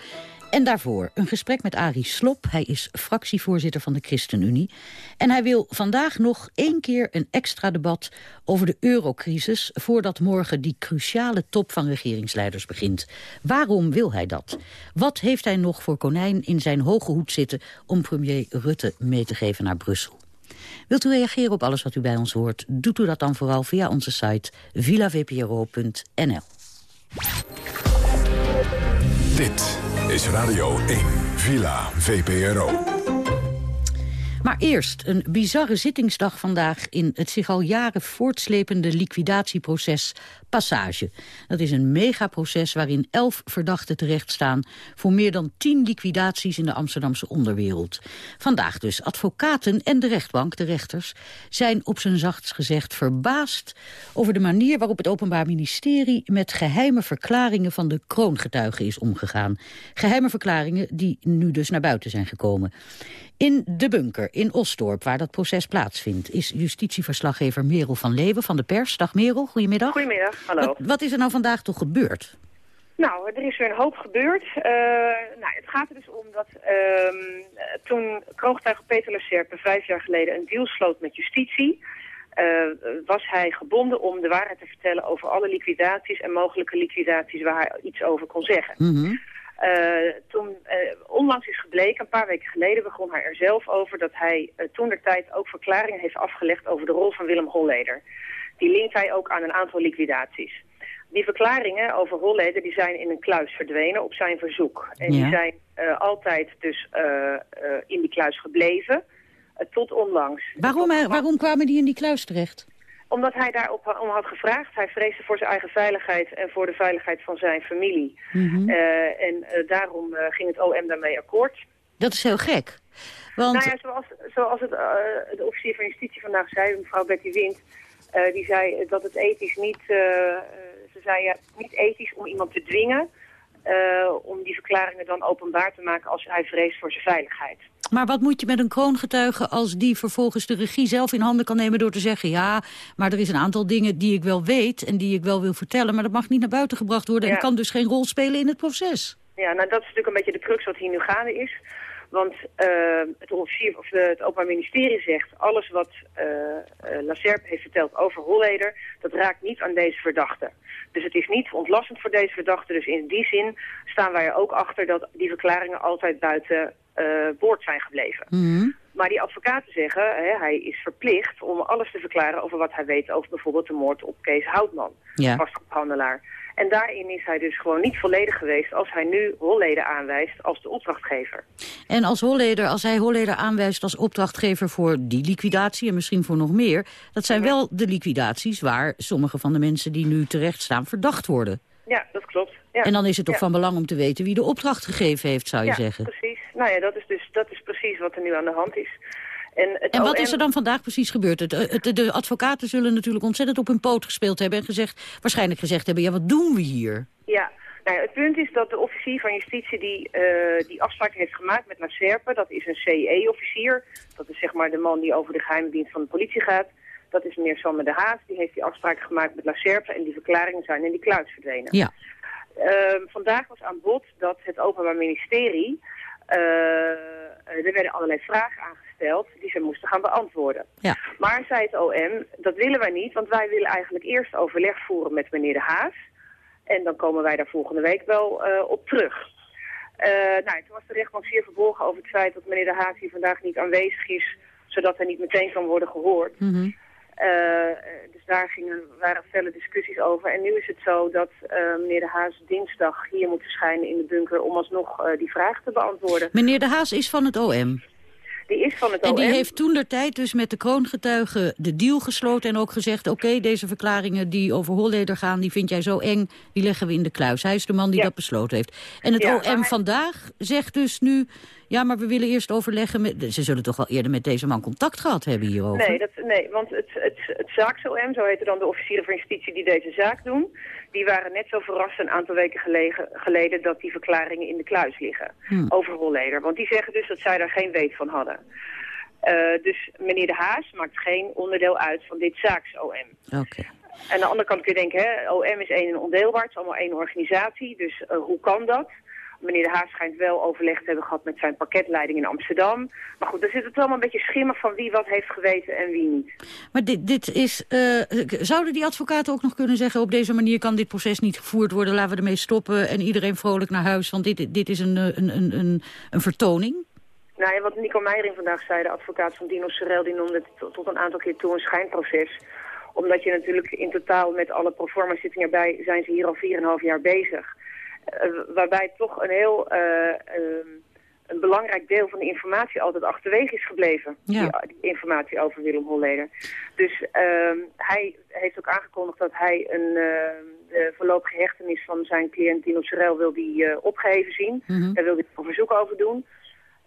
En daarvoor een gesprek met Arie Slop. Hij is fractievoorzitter van de ChristenUnie. En hij wil vandaag nog één keer een extra debat over de eurocrisis... voordat morgen die cruciale top van regeringsleiders begint. Waarom wil hij dat? Wat heeft hij nog voor konijn in zijn hoge hoed zitten... om premier Rutte mee te geven naar Brussel? Wilt u reageren op alles wat u bij ons hoort? Doet u dat dan vooral via onze site villavpro.nl. Dit is Radio 1, Villa VPRO. Maar eerst een bizarre zittingsdag vandaag in het zich al jaren voortslepende liquidatieproces Passage. Dat is een megaproces waarin elf verdachten terechtstaan voor meer dan tien liquidaties in de Amsterdamse onderwereld. Vandaag dus advocaten en de rechtbank, de rechters, zijn op zijn zachtst gezegd verbaasd over de manier waarop het Openbaar Ministerie met geheime verklaringen van de kroongetuigen is omgegaan. Geheime verklaringen die nu dus naar buiten zijn gekomen. In de bunker in Osdorp, waar dat proces plaatsvindt... is justitieverslaggever Merel van Leeuwen van de pers. Dag Merel, goedemiddag. Goedemiddag, hallo. Wat, wat is er nou vandaag toch gebeurd? Nou, er is weer een hoop gebeurd. Uh, nou, het gaat er dus om dat uh, toen kroongetuige Peter Leserpe vijf jaar geleden een deal sloot met justitie... Uh, was hij gebonden om de waarheid te vertellen over alle liquidaties en mogelijke liquidaties waar hij iets over kon zeggen. Mm uh, toen uh, onlangs is gebleken, een paar weken geleden begon hij er zelf over... dat hij uh, toen de tijd ook verklaringen heeft afgelegd over de rol van Willem Holleder. Die linkt hij ook aan een aantal liquidaties. Die verklaringen over Holleder die zijn in een kluis verdwenen op zijn verzoek. En ja. die zijn altijd dus in die kluis gebleven, tot onlangs. Waarom, waarom kwamen die in die kluis terecht? Omdat hij daarop om had gevraagd. Hij vreesde voor zijn eigen veiligheid en voor de veiligheid van zijn familie. Mm -hmm. uh, en uh, daarom uh, ging het OM daarmee akkoord. Dat is heel gek. Want... Nou ja, zoals, zoals het, de officier van justitie vandaag zei, mevrouw Betty Wind... die zei dat het ethisch niet... ze zei ja, niet ethisch om iemand te dwingen... om die verklaringen dan openbaar te maken als hij vreest voor zijn veiligheid. Maar wat moet je met een kroongetuige als die vervolgens de regie zelf in handen kan nemen door te zeggen... ja, maar er is een aantal dingen die ik wel weet en die ik wel wil vertellen... maar dat mag niet naar buiten gebracht worden ja. en kan dus geen rol spelen in het proces. Ja, nou dat is natuurlijk een beetje de crux wat hier nu gaande is. Want uh, het, officier, of de, het Openbaar Ministerie zegt... alles wat uh, uh, heeft verteld over Holleder... dat raakt niet aan deze verdachte. Dus het is niet ontlastend voor deze verdachte. Dus in die zin staan wij er ook achter... dat die verklaringen altijd buiten boord zijn gebleven. Mm -hmm. Maar die advocaten zeggen, hè, hij is verplicht om alles te verklaren over wat hij weet over bijvoorbeeld de moord op Kees Houtman, ja. vastgoedhandelaar. En daarin is hij dus gewoon niet volledig geweest als hij nu Holleder aanwijst als de opdrachtgever. En als Holleder, als hij Holleder aanwijst als opdrachtgever voor die liquidatie en misschien voor nog meer, dat zijn ja. wel de liquidaties waar sommige van de mensen die nu terecht staan verdacht worden. Ja, dat klopt. Ja. En dan is het toch ja. van belang om te weten wie de opdracht gegeven heeft, zou je ja, zeggen. precies. Nou ja, dat is dus dat is precies wat er nu aan de hand is. En, En wat OM is er dan vandaag precies gebeurd? Het, het- de advocaten zullen natuurlijk ontzettend op hun poot gespeeld hebben... en gezegd, waarschijnlijk gezegd hebben, ja, wat doen we hier? Ja, nou ja, het punt is dat de officier van justitie die, eh, die afspraken heeft gemaakt met La Serpe, dat is een CE-officier, dat is zeg maar de man die over de geheime dienst van de politie gaat. Dat is meneer Sander de Haas, die heeft die afspraken gemaakt met La Serpe en die verklaringen zijn in die kluis verdwenen. Ja. Ehm, vandaag was aan bod dat het Openbaar Ministerie, eh, er werden allerlei vragen aangesteld die ze moesten gaan beantwoorden. Ja. Maar zei het OM, dat willen wij niet, want wij willen eigenlijk eerst overleg voeren met meneer De Haas. En dan komen wij daar volgende week wel eh, op terug. Eh, nou, toen was de rechtbank zeer verbolgen over het feit dat meneer De Haas hier vandaag niet aanwezig is, zodat hij niet meteen kan worden gehoord. Mhm. Eh, dus daar gingen, waren felle discussies over. En nu is het zo dat meneer De Haas dinsdag hier moet verschijnen in de bunker om alsnog die vraag te beantwoorden. Meneer De Haas is van het OM. Die is van het En die heeft toen de tijd dus met de kroongetuigen de deal gesloten... en ook gezegd, oké, deze verklaringen die over Holleder gaan... die vind jij zo eng, die leggen we in de kluis. Hij is de man die dat besloten heeft. En het Ja, OM hij- vandaag zegt dus nu... ja, maar we willen eerst overleggen met... Ze zullen toch wel eerder met deze man contact gehad hebben hierover? Nee, dat, nee want het, het, het zaaks-OM, zo heten dan de officieren van justitie die deze zaak doen... die waren net zo verrast een aantal weken gelegen, geleden dat die verklaringen in de kluis liggen. Hm. Over Holleder. Want die zeggen dus dat zij daar geen weet van hadden. Eh, dus meneer De Haas maakt geen onderdeel uit van dit zaaks-OM. Oké. Aan de andere kant kun je denken, hè, OM is één en ondeelbaar, het is allemaal één organisatie, dus eh, hoe kan dat? Meneer De Haas schijnt wel overleg te hebben gehad met zijn pakketleiding in Amsterdam. Maar goed, er zit het allemaal een beetje schimmig van wie wat heeft geweten en wie niet. Maar dit, dit is... eh, zouden die advocaten ook nog kunnen zeggen... op deze manier kan dit proces niet gevoerd worden... laten we ermee stoppen en iedereen vrolijk naar huis... want dit, dit is een, eh, een, een, een, een vertoning? Nou ja, wat Nico Meijering vandaag zei, de advocaat van Dino Sorel, die noemde het tot, tot een aantal keer toe een schijnproces. Omdat je natuurlijk in totaal met alle proforma zittingen erbij, zijn ze hier al 4,5 jaar bezig. Eh, waarbij toch een heel eh, ehm, een belangrijk deel van de informatie altijd achterwege is gebleven. Ja. Die, die informatie over Willem Holleder. Dus ehm, hij heeft ook aangekondigd dat hij een de voorlopige hechtenis van zijn cliënt Dino Sorel wil die eh, opgeheven zien. Mhm. Daar wil hij een verzoek over doen.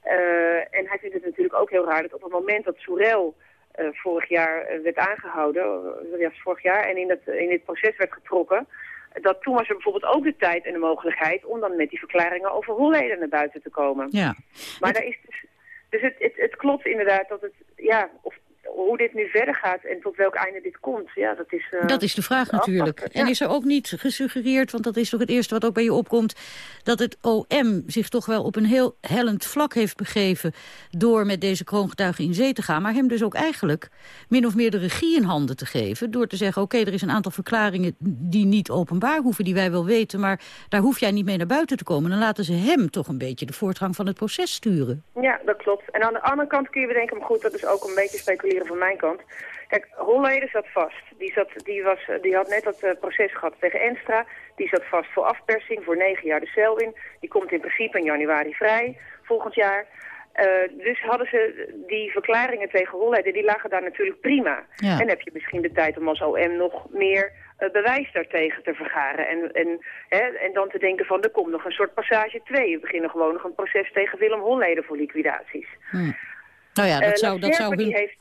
Eh, en hij vindt het natuurlijk ook heel raar dat op het moment dat Soerel eh, vorig jaar eh, werd aangehouden, eh, ja, vorig jaar, en in, dat, in dit proces werd getrokken, dat toen was er bijvoorbeeld ook de tijd en de mogelijkheid om dan met die verklaringen over Holleder naar buiten te komen. Ja. Maar daar is dus, dus het, het, het klopt inderdaad dat het, ja, of, hoe dit nu verder gaat en tot welk einde dit komt, ja, dat is... eh, Dat is de vraag natuurlijk. En is er ook niet gesuggereerd, want dat is toch het eerste wat ook bij je opkomt... dat het OM zich toch wel op een heel hellend vlak heeft begeven... door met deze kroongetuigen in zee te gaan... maar hem dus ook eigenlijk min of meer de regie in handen te geven... door te zeggen, oké, er is een aantal verklaringen die niet openbaar hoeven... die wij wel weten, maar daar hoef jij niet mee naar buiten te komen. Dan laten ze hem toch een beetje de voortgang van het proces sturen. Ja, dat klopt. En aan de andere kant kun je bedenken, maar goed, dat is ook een beetje speculeren van mijn kant. Kijk, Holleder zat vast. Die, zat, die, was, die had net dat eh, proces gehad tegen Enstra. Die zat vast voor afpersing, voor negen jaar de cel in. Die komt in principe in januari vrij, volgend jaar. Eh, dus hadden ze die verklaringen tegen Holleder, die lagen daar natuurlijk prima. Ja. En heb je misschien de tijd om als OM nog meer eh, bewijs daartegen te vergaren. En, en, hè, en dan te denken van, er komt nog een soort passage 2. We beginnen gewoon nog een proces tegen Willem Holleder voor liquidaties. Hm. Nou ja, dat zou, dat zou, die hun, heeft...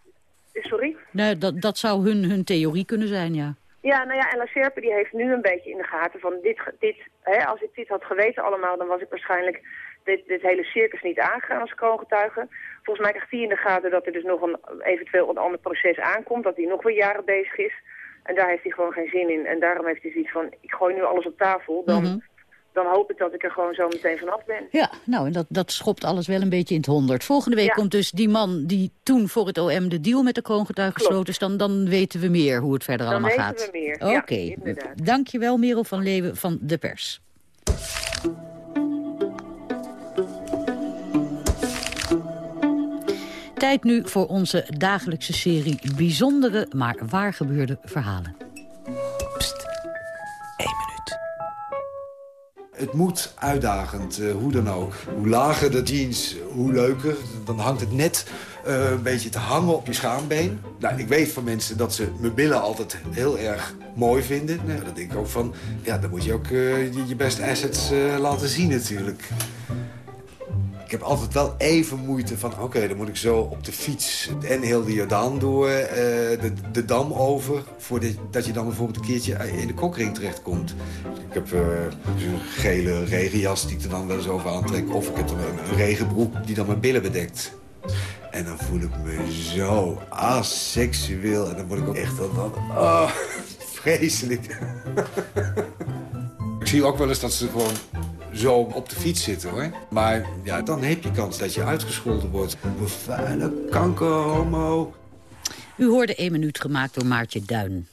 Sorry? nee, dat, dat zou hun, hun theorie kunnen zijn, ja. Ja, nou ja, en La Serpe die heeft nu een beetje in de gaten van dit, dit hè, als ik dit had geweten allemaal, dan was ik waarschijnlijk dit, dit hele circus niet aangegaan als kroongetuige. Volgens mij krijgt hij in de gaten dat er dus nog een, eventueel een ander proces aankomt, dat hij nog weer jaren bezig is. En daar heeft hij gewoon geen zin in. En daarom heeft hij zoiets van, ik gooi nu alles op tafel, dan, Mhm. Dan hoop ik dat ik er gewoon zo meteen vanaf ben. Ja, nou, en dat, dat schopt alles wel een beetje in het honderd. Volgende week Ja. komt dus die man die toen voor het OM de deal met de kroongetuigen gesloten is. Dan, dan weten we meer hoe het verder Dan allemaal weten gaat. we meer, ja, Oké, inderdaad. dankjewel Merel van Leeuwen van De Pers. Tijd nu voor onze dagelijkse serie bijzondere, maar waar gebeurde verhalen. Het moet uitdagend, eh, hoe dan ook. Hoe lager de jeans, hoe leuker. Dan hangt het net eh, een beetje te hangen op je schaambeen. Nou, ik weet van mensen dat ze mijn billen altijd heel erg mooi vinden. Nou, dan denk ik ook van, ja, dan moet je ook eh, je, beste assets laten zien natuurlijk. Ik heb altijd wel even moeite van, oké, dan moet ik zo op de fiets en heel de Jordaan door, uh, de, de dam over, voordat dat je dan bijvoorbeeld een keertje in de kokring terechtkomt. Ik heb uh, zo'n gele regenjas die ik er dan wel eens over aantrek, of ik heb een, een regenbroek die dan mijn billen bedekt. En dan voel ik me zo aseksueel. En dan word ik ook echt... Dat, oh, vreselijk. ik zie ook wel eens dat ze gewoon zo op de fiets zitten, hoor. Maar ja, dan heb je kans dat je uitgescholden wordt. Vuile kankerhomo. U hoorde één minuut gemaakt door Maartje Duin.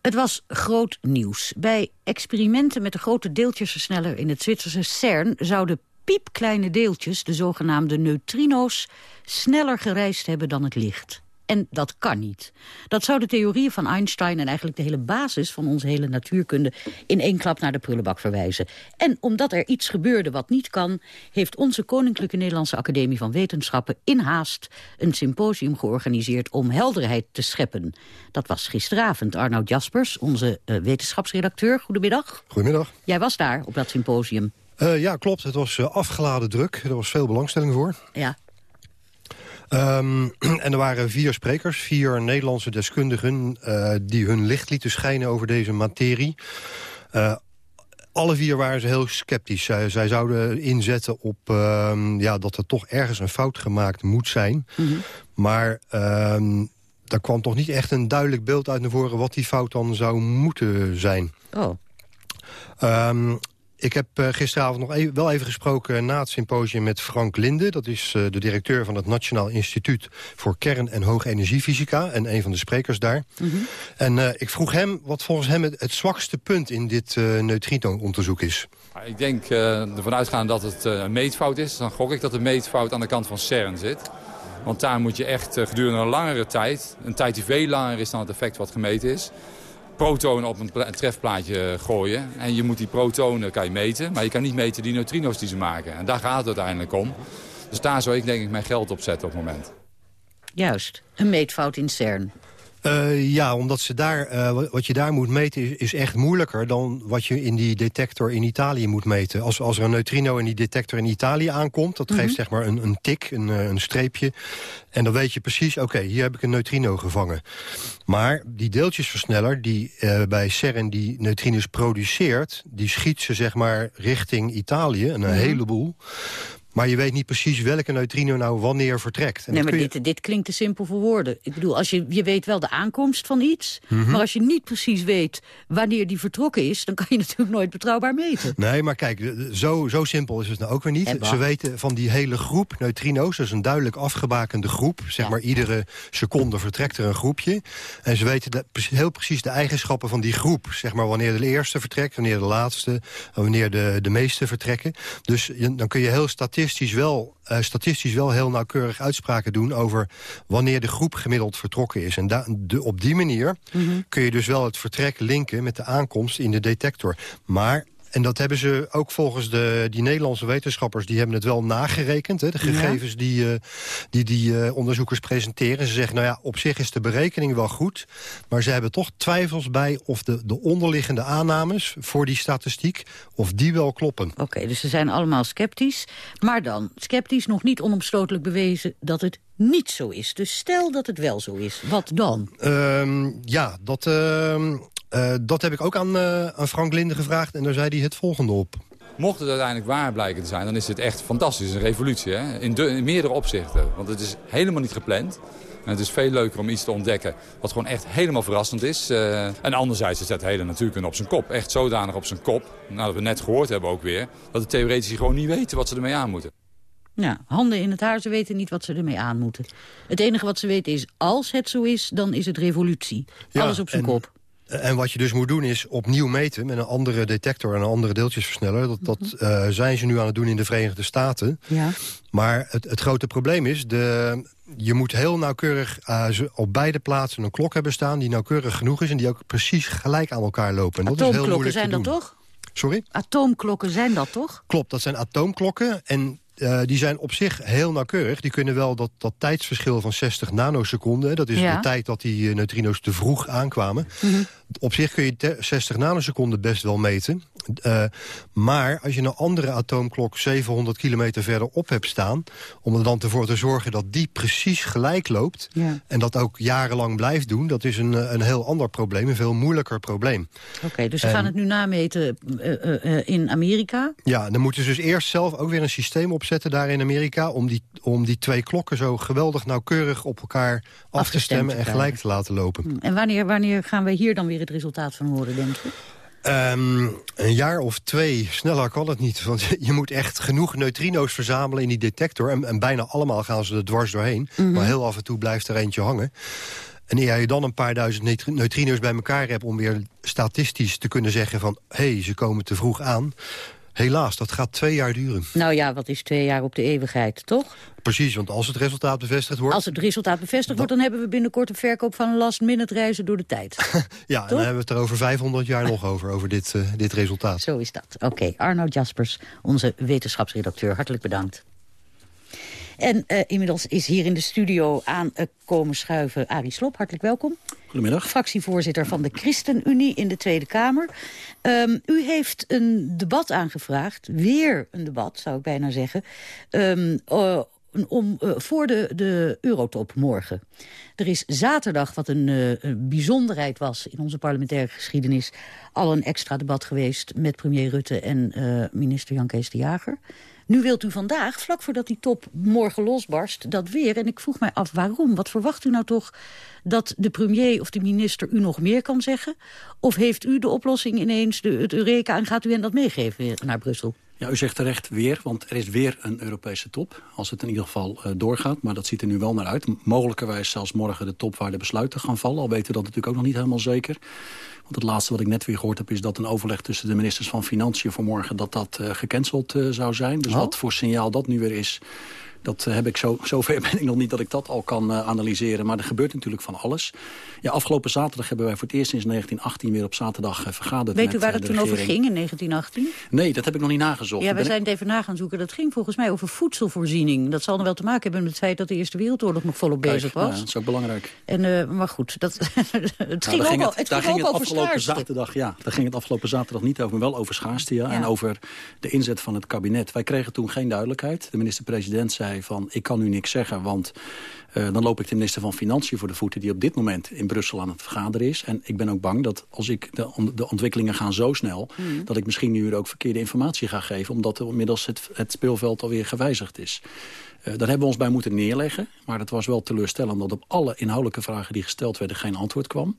Het was groot nieuws. Bij experimenten met de grote deeltjesversneller in het Zwitserse CERN... zouden piepkleine deeltjes, de zogenaamde neutrino's... sneller gereisd hebben dan het licht. En dat kan niet. Dat zou de theorieën van Einstein en eigenlijk de hele basis van onze hele natuurkunde in één klap naar de prullenbak verwijzen. En omdat er iets gebeurde wat niet kan, heeft onze Koninklijke Nederlandse Academie van Wetenschappen in haast een symposium georganiseerd om helderheid te scheppen. Dat was gisteravond. Arnoud Jaspers, onze uh, wetenschapsredacteur. Goedemiddag. Goedemiddag. Jij was daar op dat symposium. Uh, ja, klopt. Het was uh, afgeladen druk. Er was veel belangstelling voor. Ja. Um, en er waren vier sprekers, vier Nederlandse deskundigen... Uh, die hun licht lieten schijnen over deze materie. Uh, alle vier waren ze heel sceptisch. Zij, zij zouden inzetten op uh, ja, dat er toch ergens een fout gemaakt moet zijn. Mm -hmm. Maar um, daar kwam toch niet echt een duidelijk beeld uit naar voren... wat die fout dan zou moeten zijn. Oh. Um, ik heb uh, gisteravond nog even, wel even gesproken na het symposium met Frank Linde. Dat is uh, de directeur van het Nationaal Instituut voor Kern- en Hoogenergiefysica. En een van de sprekers daar. Mm -hmm. En uh, ik vroeg hem wat volgens hem het, het zwakste punt in dit neutrino-onderzoek is. Ik denk ervan uitgaan dat het een meetfout is. Dan gok ik dat de meetfout aan de kant van CERN zit. Want daar moet je echt gedurende een langere tijd... een tijd die veel langer is dan het effect wat gemeten is protonen op een trefplaatje gooien. En je moet die protonen kan je meten, maar je kan niet meten die neutrino's die ze maken. En daar gaat het uiteindelijk om. Dus daar zou ik denk ik mijn geld op zetten op het moment. Juist, een meetfout in CERN. Uh, ja, omdat ze daar, uh, wat je daar moet meten is, is, echt moeilijker... dan wat je in die detector in Italië moet meten. Als, als er een neutrino in die detector in Italië aankomt... dat mm -hmm. geeft zeg maar een, een tik, een, een streepje. En dan weet je precies, oké, okay, hier heb ik een neutrino gevangen. Maar die deeltjesversneller die uh, bij CERN die neutrinos produceert... die schiet ze zeg maar richting Italië, een mm -hmm. heleboel... Maar je weet niet precies welke neutrino nou wanneer vertrekt. En nee, maar je... dit, dit klinkt te simpel voor woorden. Ik bedoel, als je, je weet wel de aankomst van iets... Mm -hmm. maar als je niet precies weet wanneer die vertrokken is... dan kan je natuurlijk nooit betrouwbaar meten. Nee, maar kijk, zo, zo simpel is het nou ook weer niet. Ze weten van die hele groep neutrino's... dat is een duidelijk afgebakende groep. Zeg ja. maar, iedere seconde vertrekt er een groepje. En ze weten de, heel precies de eigenschappen van die groep. Zeg maar, wanneer de eerste vertrekt, wanneer de laatste... wanneer de, de meeste vertrekken. Dus je, dan kun je heel statistisch statistisch wel, uh, statistisch wel heel nauwkeurig uitspraken doen... over wanneer de groep gemiddeld vertrokken is. En de, op die manier mm -hmm. kun je dus wel het vertrek linken... met de aankomst in de detector. Maar en dat hebben ze ook volgens de, die Nederlandse wetenschappers... die hebben het wel nagerekend, hè, de gegevens ja. die, uh, die die uh, onderzoekers presenteren. Ze zeggen, nou ja, op zich is de berekening wel goed... maar ze hebben toch twijfels bij of de, de onderliggende aannames... voor die statistiek, of die wel kloppen. Oké, okay, dus ze zijn allemaal sceptisch. Maar dan, sceptisch nog niet onomstotelijk bewezen dat het niet zo is. Dus stel dat het wel zo is, wat dan? Um, ja, dat... Uh, uh, dat heb ik ook aan, uh, aan Frank Linde gevraagd en daar zei hij het volgende op. Mocht het uiteindelijk waar blijken te zijn, dan is het echt fantastisch. Een revolutie, hè? In, de, in meerdere opzichten. Want het is helemaal niet gepland. En het is veel leuker om iets te ontdekken wat gewoon echt helemaal verrassend is. Uh, en anderzijds is het hele natuurkunde op zijn kop. Echt zodanig op zijn kop, nou, dat we net gehoord hebben ook weer... dat de theoretici gewoon niet weten wat ze ermee aan moeten. Ja, handen in het haar, ze weten niet wat ze ermee aan moeten. Het enige wat ze weten is, als het zo is, dan is het revolutie. Ja, Alles op zijn en... kop. En wat je dus moet doen is opnieuw meten met een andere detector en een andere deeltjesversneller. Dat, dat uh, zijn ze nu aan het doen in de Verenigde Staten. Ja. Maar het, het grote probleem is, de, je moet heel nauwkeurig uh, op beide plaatsen een klok hebben staan... die nauwkeurig genoeg is en die ook precies gelijk aan elkaar lopen. En dat is heel moeilijk zijn te doen. dat toch? Sorry? Atoomklokken zijn dat toch? Klopt, dat zijn atoomklokken. En uh, die zijn op zich heel nauwkeurig. Die kunnen wel dat, dat tijdsverschil van 60 nanoseconden... dat is ja. de tijd dat die neutrino's te vroeg aankwamen... Mm -hmm. Op zich kun je 60 nanoseconden best wel meten. Uh, maar als je een andere atoomklok 700 kilometer verderop hebt staan... om er dan ervoor te zorgen dat die precies gelijk loopt... Ja. en dat ook jarenlang blijft doen... dat is een, een heel ander probleem, een veel moeilijker probleem. Oké, dus ze gaan het nu nameten uh, uh, in Amerika? Ja, dan moeten ze dus eerst zelf ook weer een systeem opzetten daar in Amerika... om die, om die twee klokken zo geweldig nauwkeurig op elkaar af te stemmen... en gelijk te laten lopen. Hm, en wanneer, wanneer gaan we hier dan weer het resultaat van horen, denk je? Um, een jaar of twee, sneller kan het niet. Want je moet echt genoeg neutrino's verzamelen in die detector. En, en bijna allemaal gaan ze er dwars doorheen. Mm -hmm. Maar heel af en toe blijft er eentje hangen. En eer je dan een paar duizend neutrino's bij elkaar hebt... om weer statistisch te kunnen zeggen van... hé, hey, ze komen te vroeg aan... Helaas, dat gaat twee jaar duren. Nou ja, wat is twee jaar op de eeuwigheid, toch? Precies, want als het resultaat bevestigd wordt... Als het resultaat bevestigd wordt, dan hebben we binnenkort een verkoop van last-minute reizen door de tijd. ja, en dan hebben we het er over 500 jaar nog over, over dit, uh, dit resultaat. Zo is dat. Oké, okay. Arno Jaspers, onze wetenschapsredacteur, hartelijk bedankt. En uh, inmiddels is hier in de studio aan uh, komen schuiven Arie Slop. Hartelijk welkom. Goedemiddag. Fractievoorzitter van de ChristenUnie in de Tweede Kamer. Um, u heeft een debat aangevraagd, weer een debat zou ik bijna zeggen... Um, uh, om, uh, voor de, de Eurotop morgen. Er is zaterdag, wat een, uh, een, bijzonderheid was in onze parlementaire geschiedenis... al een extra debat geweest met premier Rutte en uh, minister Jan Kees de Jager. Nu wilt u vandaag, vlak voordat die top morgen losbarst, dat weer. En ik vroeg mij af waarom. Wat verwacht u nou toch dat de premier of de minister u nog meer kan zeggen? Of heeft u de oplossing ineens, de, het Eureka, en gaat u hen dat meegeven naar Brussel? Ja, u zegt terecht weer, want er is weer een Europese top. Als het in ieder geval uh, doorgaat, maar dat ziet er nu wel naar uit. Mogelijkerwijs zelfs morgen de top waar de besluiten gaan vallen. Al weten we dat natuurlijk ook nog niet helemaal zeker. Want het laatste wat ik net weer gehoord heb... is dat een overleg tussen de ministers van Financiën voor morgen... dat dat uh, gecanceld uh, zou zijn. Dus oh. wat voor signaal dat nu weer is... Dat heb ik zo, zover ben ik nog niet dat ik dat al kan uh, analyseren. Maar er gebeurt natuurlijk van alles. Ja, afgelopen zaterdag hebben wij voor het eerst sinds 1918 weer op zaterdag uh, vergaderd. Weet u waar het toen over ging in 1918? Nee, dat heb ik nog niet nagezocht. Ja, wij zijn het even na gaan zoeken. Dat ging volgens mij over voedselvoorziening. Dat zal nog wel te maken hebben met het feit dat de Eerste Wereldoorlog nog volop Kijk, bezig was. Ja, dat is ook belangrijk. En, uh, maar goed, dat, het ging ook, het, het daar ging ging het afgelopen schaarste. zaterdag, ja, daar ging het afgelopen zaterdag niet over, maar wel over schaarste ja, Ja. en over de inzet van het kabinet. Wij kregen toen geen duidelijkheid. De minister-president zei van, ik kan u niks zeggen, want uh, dan loop ik de minister van Financiën voor de voeten... die op dit moment in Brussel aan het vergaderen is. En ik ben ook bang dat als ik de, on de ontwikkelingen gaan zo snel... Mm. dat ik misschien nu ook verkeerde informatie ga geven... omdat er inmiddels het, het speelveld alweer gewijzigd is. Uh, daar hebben we ons bij moeten neerleggen. Maar het was wel teleurstellend dat op alle inhoudelijke vragen die gesteld werden... geen antwoord kwam.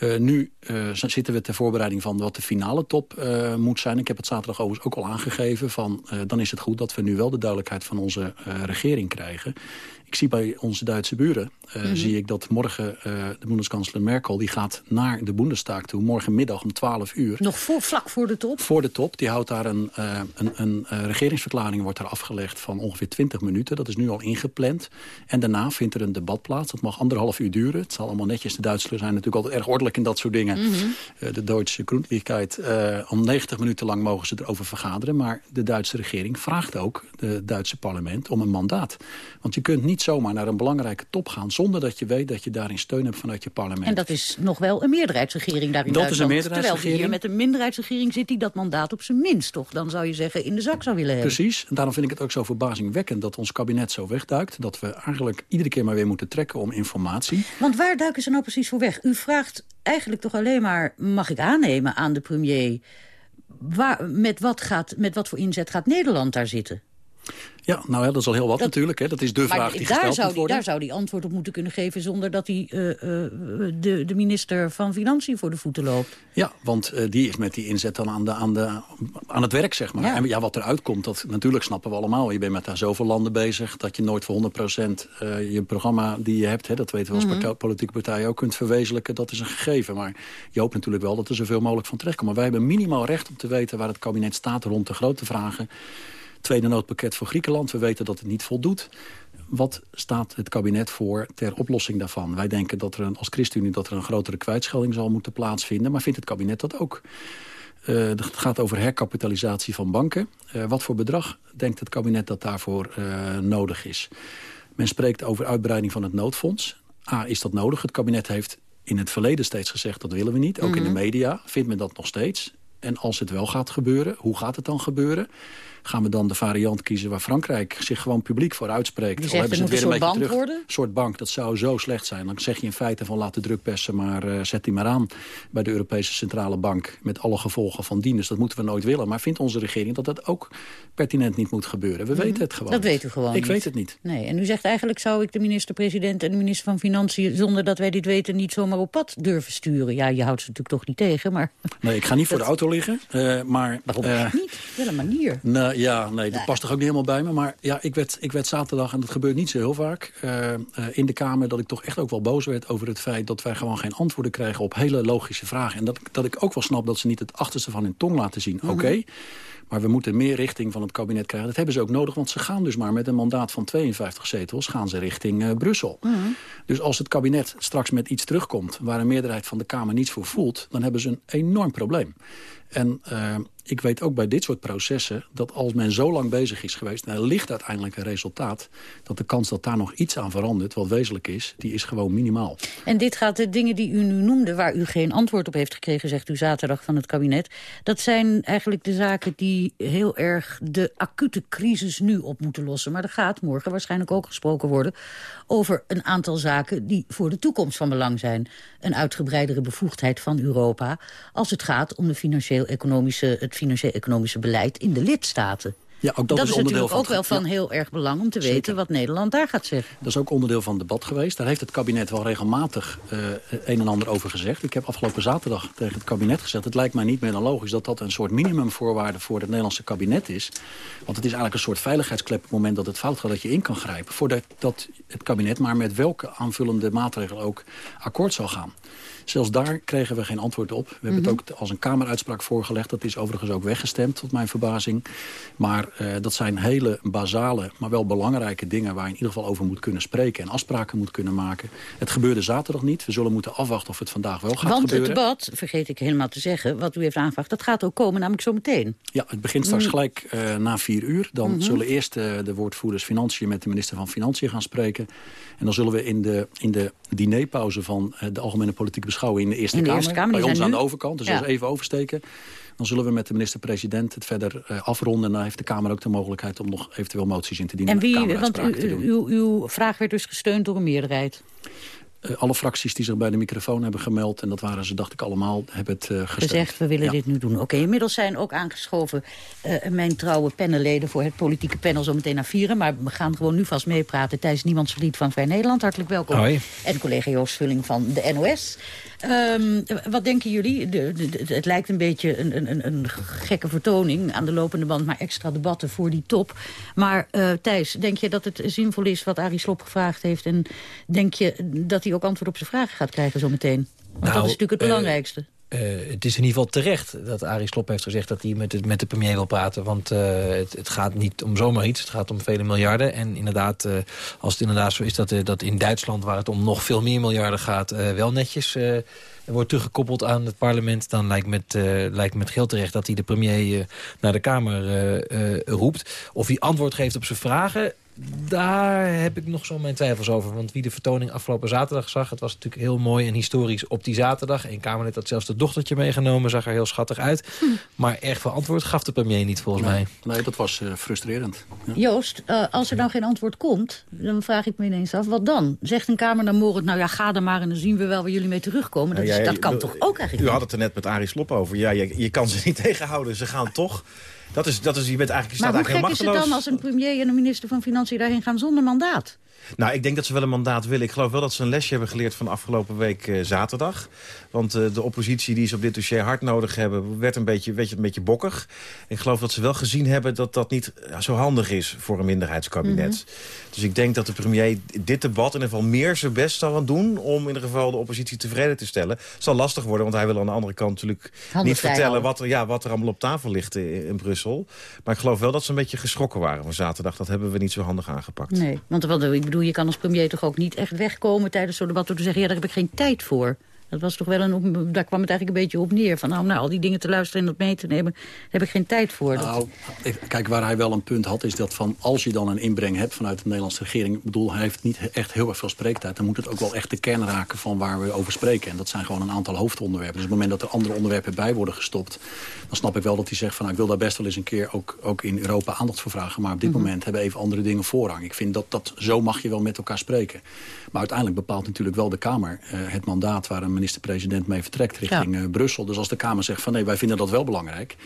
Uh, nu uh, zitten we ter voorbereiding van wat de finale top uh, moet zijn. Ik heb het zaterdag overigens ook al aangegeven. Van, dan is het goed dat we nu wel de duidelijkheid van onze regering krijgen. Ik zie bij onze Duitse buren, mm -hmm. zie ik dat morgen de bondskanselier Merkel... die gaat naar de Bundestag toe, morgenmiddag om 12 uur. Nog voor, vlak voor de top? Voor de top. Die houdt daar een, een, een regeringsverklaring wordt daar afgelegd van ongeveer 20 minuten. Dat is nu al ingepland. En daarna vindt er een debat plaats. Dat mag anderhalf uur duren. Het zal allemaal netjes. De Duitsers zijn natuurlijk altijd erg ordelijk in dat soort dingen. Mhm. Mm -hmm. de Duitse Grundlichkeit. om 90 minuten lang mogen ze erover vergaderen. Maar de Duitse regering vraagt ook het Duitse parlement om een mandaat. Want je kunt niet zomaar naar een belangrijke top gaan... zonder dat je weet dat je daarin steun hebt vanuit je parlement. En dat is nog wel een meerderheidsregering daar in Dat Duitsland. is een meerderheidsregering. Terwijl hier met een minderheidsregering zit die dat mandaat op zijn minst toch... dan zou je zeggen in de zak zou willen hebben. Precies. En daarom vind ik het ook zo verbazingwekkend dat ons kabinet zo wegduikt. Dat we eigenlijk iedere keer maar weer moeten trekken om informatie. Want waar duiken ze nou precies voor weg? U vraagt eigenlijk toch alleen maar, mag ik aannemen, aan de premier... Waar, met, wat gaat, met wat voor inzet gaat Nederland daar zitten? Ja, nou ja, dat is al heel wat Dat- natuurlijk. Hè. Dat is de vraag die gesteld zou moet die, worden. daar zou die antwoord op moeten kunnen geven... zonder dat hij eh, eh, de, de minister van Financiën voor de voeten loopt. Ja, want eh, die is met die inzet dan aan, de, aan, de, aan het werk, zeg maar. Ja. En ja, wat eruit komt, dat natuurlijk snappen we allemaal. Je bent met daar zoveel landen bezig... dat je nooit voor 100% eh, je programma die je hebt... Hè, dat weten we als Mhm. partij- politieke partij ook, kunt verwezenlijken. Dat is een gegeven. Maar je hoopt natuurlijk wel dat er zoveel mogelijk van terechtkomt. Maar wij hebben minimaal recht om te weten waar het kabinet staat... rond de grote vragen. Tweede noodpakket voor Griekenland. We weten dat het niet voldoet. Wat staat het kabinet voor ter oplossing daarvan? Wij denken dat er een, als ChristenUnie dat er een grotere kwijtschelding zal moeten plaatsvinden. Maar vindt het kabinet dat ook? Uh, het gaat over herkapitalisatie van banken. Uh, wat voor bedrag denkt het kabinet dat daarvoor uh, nodig is? Men spreekt over uitbreiding van het noodfonds. A, is dat nodig? Het kabinet heeft in het verleden steeds gezegd dat willen we niet. Ook in de Mhm. media vindt men dat nog steeds. En als het wel gaat gebeuren, hoe gaat het dan gebeuren? Gaan we dan de variant kiezen waar Frankrijk zich gewoon publiek voor uitspreekt. Die zegt, het weer een, beetje terug. Worden? Een soort bank, dat zou zo slecht zijn. Dan zeg je in feite van laat de drukpersen maar, uh, zet die maar aan bij de Europese Centrale Bank. Met alle gevolgen van dien. Dus dat moeten we nooit willen. Maar vindt onze regering dat dat ook pertinent niet moet gebeuren? We mhm. weten het gewoon. Dat weet u gewoon Ik weet het niet. Nee, en u zegt eigenlijk zou ik de minister-president en de minister van Financiën... zonder dat wij dit weten niet zomaar op pad durven sturen. Ja, je houdt ze natuurlijk toch niet tegen, maar... Nee, ik ga niet voor de auto liggen. Uh, maar, Waarom uh, niet? Wel een manier. Nou, ja, nee, dat past toch ook niet helemaal bij me. Maar ja, ik werd, ik werd zaterdag, en dat gebeurt niet zo heel vaak... Uh, uh, in de Kamer dat ik toch echt ook wel boos werd over het feit... dat wij gewoon geen antwoorden krijgen op hele logische vragen. En dat, dat ik ook wel snap dat ze niet het achterste van hun tong laten zien. Mhm. Oké, maar we moeten meer richting van het kabinet krijgen. Dat hebben ze ook nodig, want ze gaan dus maar met een mandaat van 52 zetels... gaan ze richting uh, Brussel. Mhm. Dus als het kabinet straks met iets terugkomt... waar een meerderheid van de Kamer niets voor voelt... dan hebben ze een enorm probleem. En ik weet ook bij dit soort processen... dat als men zo lang bezig is geweest... en er ligt uiteindelijk een resultaat... dat de kans dat daar nog iets aan verandert, wat wezenlijk is... die is gewoon minimaal. En dit gaat de dingen die u nu noemde... waar u geen antwoord op heeft gekregen, zegt u zaterdag van het kabinet... dat zijn eigenlijk de zaken die heel erg de acute crisis nu op moeten lossen. Maar er gaat morgen waarschijnlijk ook gesproken worden... over een aantal zaken die voor de toekomst van belang zijn. Een uitgebreidere bevoegdheid van Europa... als het gaat om de financieel-economische financieel-economische beleid in de lidstaten. Ja, ook dat, dat is, is onderdeel natuurlijk ook wel van heel erg belang om te weten wat Nederland daar gaat zeggen. Dat is ook onderdeel van het debat geweest. Daar heeft het kabinet wel regelmatig uh, een en ander over gezegd. Ik heb afgelopen zaterdag tegen het kabinet gezegd... het lijkt mij niet meer dan logisch dat dat een soort minimumvoorwaarde... voor het Nederlandse kabinet is. Want het is eigenlijk een soort veiligheidsklep... op het moment dat het fout gaat dat je in kan grijpen. Voordat dat het kabinet maar met welke aanvullende maatregelen ook akkoord zal gaan. Zelfs daar kregen we geen antwoord op. We hebben het mhm. ook als een Kameruitspraak voorgelegd. Dat is overigens ook weggestemd, tot mijn verbazing. Maar uh, dat zijn hele basale, maar wel belangrijke dingen... waar je in ieder geval over moet kunnen spreken en afspraken moet kunnen maken. Het gebeurde zaterdag niet. We zullen moeten afwachten of het vandaag wel gaat Want gebeuren. Want het debat, vergeet ik helemaal te zeggen, wat u heeft aangevraagd... dat gaat ook komen, namelijk zo meteen. Ja, het begint straks mm. gelijk uh, na vier uur. Dan mhm. zullen eerst uh, de woordvoerders Financiën met de minister van Financiën gaan spreken. En dan zullen we in de, in de dinerpauze van de Algemene Politieke Beschouwing... in de Eerste, in de Kamer, Eerste Kamer, bij ons aan de overkant, dus ja. even oversteken... Dan zullen we met de minister-president het verder uh, afronden. En dan heeft de Kamer ook de mogelijkheid om nog eventueel moties in te dienen. En wie, want u, uw, uw vraag werd dus gesteund door een meerderheid? Uh, alle fracties die zich bij de microfoon hebben gemeld... en dat waren ze, dacht ik, allemaal, hebben het uh, gesteund. Gezegd, we willen dit nu doen. Oké, inmiddels zijn ook aangeschoven uh, mijn trouwe panelleden... voor het politieke panel zo meteen naar vieren. Maar we gaan gewoon nu vast meepraten. Thijs Niemands Verliet van Vrij Nederland, hartelijk welkom. Hoi. En collega Joost Vulling van de NOS. Um, wat denken jullie? De, de, het lijkt een beetje een, een, een, gekke vertoning aan de lopende band... maar extra debatten voor die top. Maar uh, Thijs, denk je dat het zinvol is wat Arie Slob gevraagd heeft... en denk je dat hij ook antwoord op zijn vragen gaat krijgen zometeen? Want nou, dat is natuurlijk het uh, belangrijkste. Uh, het is in ieder geval terecht dat Arie Slob heeft gezegd... dat hij met de, met de premier wil praten. Want uh, het, het, gaat niet om zomaar iets. Het gaat om vele miljarden. En inderdaad, uh, als het inderdaad zo is dat, dat in Duitsland... waar het om nog veel meer miljarden gaat... wel netjes wordt teruggekoppeld aan het parlement... dan lijkt met, lijkt met geld terecht dat hij de premier naar de Kamer roept. Of hij antwoord geeft op zijn vragen daar heb ik nog zo mijn twijfels over. Want wie de vertoning afgelopen zaterdag zag... het was natuurlijk heel mooi en historisch op die zaterdag. En Kamerlid had zelfs het dochtertje meegenomen. Zag er heel schattig uit. Hm. Maar erg veel antwoord gaf de premier niet, volgens nee, mij. Nee, dat was uh, frustrerend. Ja. Joost, uh, als er dan geen antwoord komt... dan vraag ik me ineens af, wat dan? Zegt een Kamer dan morgen, nou ja, ga er maar... en dan zien we wel waar jullie mee terugkomen. Dat, is, ja, dat kan toch ook eigenlijk U had het er net met Arie Slop over. Ja, je, je kan ze niet tegenhouden. Ze gaan toch... Dat is, dat is, je bent eigenlijk, je maar staat hoe gek is het dan als een premier en een minister van Financiën daarheen gaan zonder mandaat? Nou, ik denk dat ze wel een mandaat willen. Ik geloof wel dat ze een lesje hebben geleerd van afgelopen week uh, zaterdag. Want uh, de oppositie die ze op dit dossier hard nodig hebben... werd een beetje, weet je, een beetje bokkig. Ik geloof dat ze wel gezien hebben dat dat niet zo handig is... voor een minderheidskabinet. Mm -hmm. Dus ik denk dat de premier dit debat in ieder geval meer zijn best zal gaan doen... om in ieder geval de oppositie tevreden te stellen. Het zal lastig worden, want hij wil aan de andere kant natuurlijk... niet vertellen wat er, ja, wat er allemaal op tafel ligt in, in, Brussel. Maar ik geloof wel dat ze een beetje geschrokken waren van zaterdag. Dat hebben we niet zo handig aangepakt. Nee, want ik bedoel, je kan als premier toch ook niet echt wegkomen... tijdens zo'n debat door te zeggen, ja, daar heb ik geen tijd voor. Dat was toch wel een, daar kwam het eigenlijk een beetje op neer. Van nou, nou, al die dingen te luisteren en dat mee te nemen, daar heb ik geen tijd voor. Nou, kijk, waar hij wel een punt had, is dat van als je dan een inbreng hebt vanuit de Nederlandse regering, ik bedoel, hij heeft niet echt heel erg veel spreektijd, dan moet het ook wel echt de kern raken van waar we over spreken. En dat zijn gewoon een aantal hoofdonderwerpen. Dus op het moment dat er andere onderwerpen bij worden gestopt, dan snap ik wel dat hij zegt van nou, ik wil daar best wel eens een keer ook, ook in Europa aandacht voor vragen. Maar op dit mhm. moment hebben even andere dingen voorrang. Ik vind dat, dat zo mag je wel met elkaar spreken. Maar uiteindelijk bepaalt natuurlijk wel de Kamer uh, het mandaat waar een minister-president mee vertrekt richting uh, Brussel. Dus als de Kamer zegt van nee, wij vinden dat wel belangrijk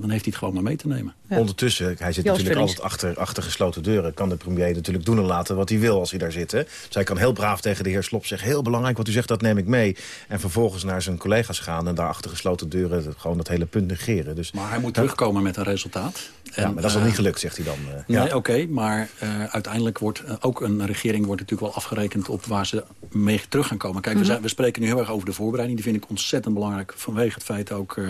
dan heeft hij het gewoon maar mee te nemen. Ondertussen, hij zit natuurlijk altijd achter, achter gesloten deuren... kan de premier natuurlijk doen en laten wat hij wil als hij daar zit. Hè? Dus hij kan heel braaf tegen de heer Slop zeggen... heel belangrijk wat u zegt, dat neem ik mee. En vervolgens naar zijn collega's gaan... en daar achter gesloten deuren gewoon dat hele punt negeren. Dus, maar hij moet terugkomen met een resultaat. En, ja, maar dat is nog niet gelukt, zegt hij dan. Uh, nee, oké, maar uh, uiteindelijk wordt uh, ook een regering wordt natuurlijk wel afgerekend... op waar ze mee terug gaan komen. Kijk, mm -hmm. we, zijn, we, spreken nu heel erg over de voorbereiding. Die vind ik ontzettend belangrijk vanwege het feit ook...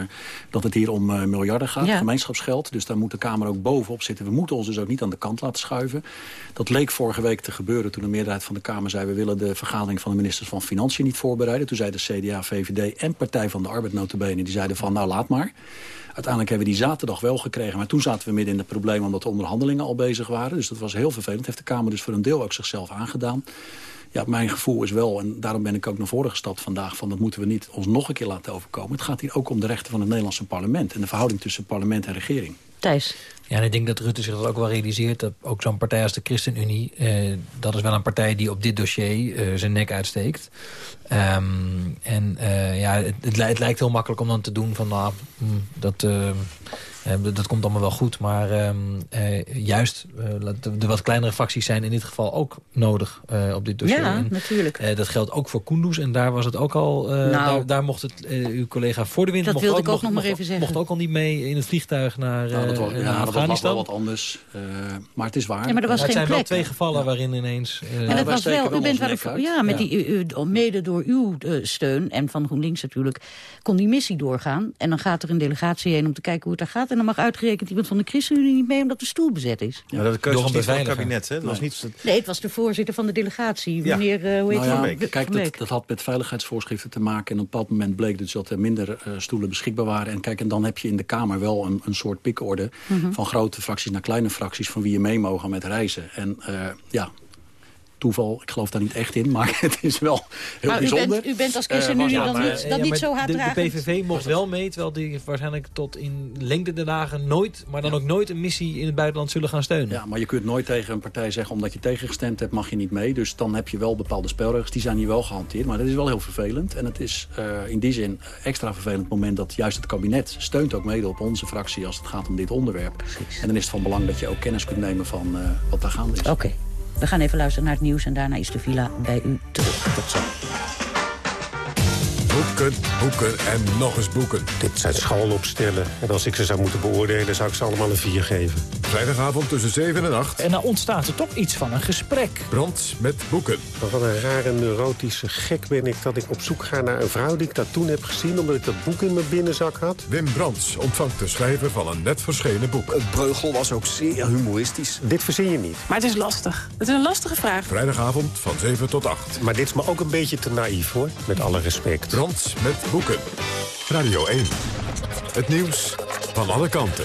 dat het hier om miljarden gaat, gemeenschapsgeld. Dus daar moet de Kamer ook bovenop zitten. We moeten ons dus ook niet aan de kant laten schuiven. Dat leek vorige week te gebeuren toen de meerderheid van de Kamer zei... we willen de vergadering van de ministers van Financiën niet voorbereiden. Toen zeiden CDA, VVD en Partij van de Arbeid notabene... die zeiden van nou laat maar. Uiteindelijk hebben we die zaterdag wel gekregen. Maar toen zaten we midden in het probleem omdat de onderhandelingen al bezig waren. Dus dat was heel vervelend. Heeft de Kamer dus voor een deel ook zichzelf aangedaan. Ja, mijn gevoel is wel, en daarom ben ik ook naar voren gestapt vandaag... van dat moeten we niet ons nog een keer laten overkomen. Het gaat hier ook om de rechten van het Nederlandse parlement... en de verhouding tussen parlement en regering. Thijs? Ja, en ik denk dat Rutte zich dat ook wel realiseert. Dat ook zo'n partij als de ChristenUnie... Eh, dat is wel een partij die op dit dossier eh, zijn nek uitsteekt. Um, en uh, ja, het, het, lijkt heel makkelijk om dan te doen van... nou, mm, dat... Uh, dat komt allemaal wel goed, maar ehm, eh, juist uh, de, wat kleinere fracties zijn in dit geval ook nodig uh, op dit dossier. Ja, natuurlijk. dat geldt ook voor Kunduz en daar was het ook al, nou, daar, daar, mocht het uw collega voor de winter... Dat wilde ik ook nog maar even zeggen. Mocht ook al niet mee in het vliegtuig naar, nou, dat was, ja, naar Afghanistan. Dat was wel wat anders, maar het is waar. Ja, maar er was het geen zijn plek. wel twee gevallen waarin ineens... en het was wel, u bent wel, ja, met Die, mede door uw steun en van GroenLinks natuurlijk, kon die missie doorgaan. En dan gaat er een delegatie heen om te kijken hoe het daar gaat. En dan mag uitgerekend iemand van de ChristenUnie niet mee omdat de stoel bezet is. Ja, dat de keuze van het kabinet, hè? Dat was niet... Nee, het was de voorzitter van de delegatie, meneer, uh, hoe heet nou ja, Kijk, dat, dat, had met veiligheidsvoorschriften te maken. En op een bepaald moment bleek dus dat er minder uh, stoelen beschikbaar waren. En kijk, en dan heb je in de Kamer wel een, een soort pikorde... Mm -hmm. van grote fracties naar kleine fracties... van wie je mee mogen met reizen. En uh, ja, toeval. Ik geloof daar niet echt in, maar het is wel heel maar bijzonder. U bent, u bent als ChristenUnie uh, ja, dan niet, dan ja, niet zo haatdragend? De, de PVV mocht wel mee, terwijl die waarschijnlijk tot in lengte de dagen nooit... maar dan ook nooit een missie in het buitenland zullen gaan steunen. Ja, maar je kunt nooit tegen een partij zeggen... omdat je tegengestemd hebt, mag je niet mee. Dus dan heb je wel bepaalde spelregels. Die zijn hier wel gehanteerd, maar dat is wel heel vervelend. En het is uh, in die zin extra vervelend moment... dat juist het kabinet steunt ook mede op onze fractie... als het gaat om dit onderwerp. Precies. En dan is het van belang dat je ook kennis kunt nemen van uh, wat daar gaande is. Oké. Okay. We gaan even luisteren naar het nieuws en daarna is de villa bij u terug. Tot zo. Boeken, boeken en nog eens boeken. Dit zijn schoolopstellen. En als ik ze zou moeten beoordelen, zou ik ze allemaal een 4 geven. Vrijdagavond tussen 7 en 8. En dan ontstaat er toch iets van een gesprek. Brand met boeken. Maar wat een rare neurotische gek ben ik dat ik op zoek ga naar een vrouw die ik dat toen heb gezien... omdat ik dat boek in mijn binnenzak had. Wim Brands ontvangt de schrijver van een net verschenen boek. Het breugel was ook zeer humoristisch. Dit verzin je niet. Maar het is lastig. Het is een lastige vraag. Vrijdagavond van 7 tot 8. Maar dit is me ook een beetje te naïef, hoor. Met alle respect. Brands met boeken. Radio 1. Het nieuws van alle kanten.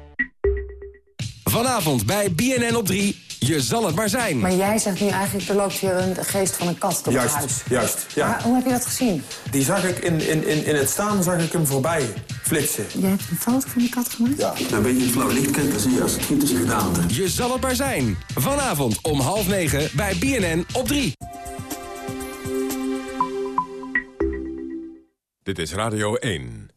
Vanavond bij BNN op 3... Je zal het maar zijn. Maar jij zegt nu eigenlijk, er loopt hier een geest van een kat door juist, het huis. Juist, ja. Maar hoe heb je dat gezien? Die zag ik in, in, in, in het staan, zag ik hem voorbij flitsen. Jij hebt een foto van die kat gemaakt? Ja. Dan ben je in het flauw licht kijkt, dan zie je als het goed is gedaan. Je zal het maar zijn. Vanavond om half negen bij BNN op 3. Dit is Radio 1.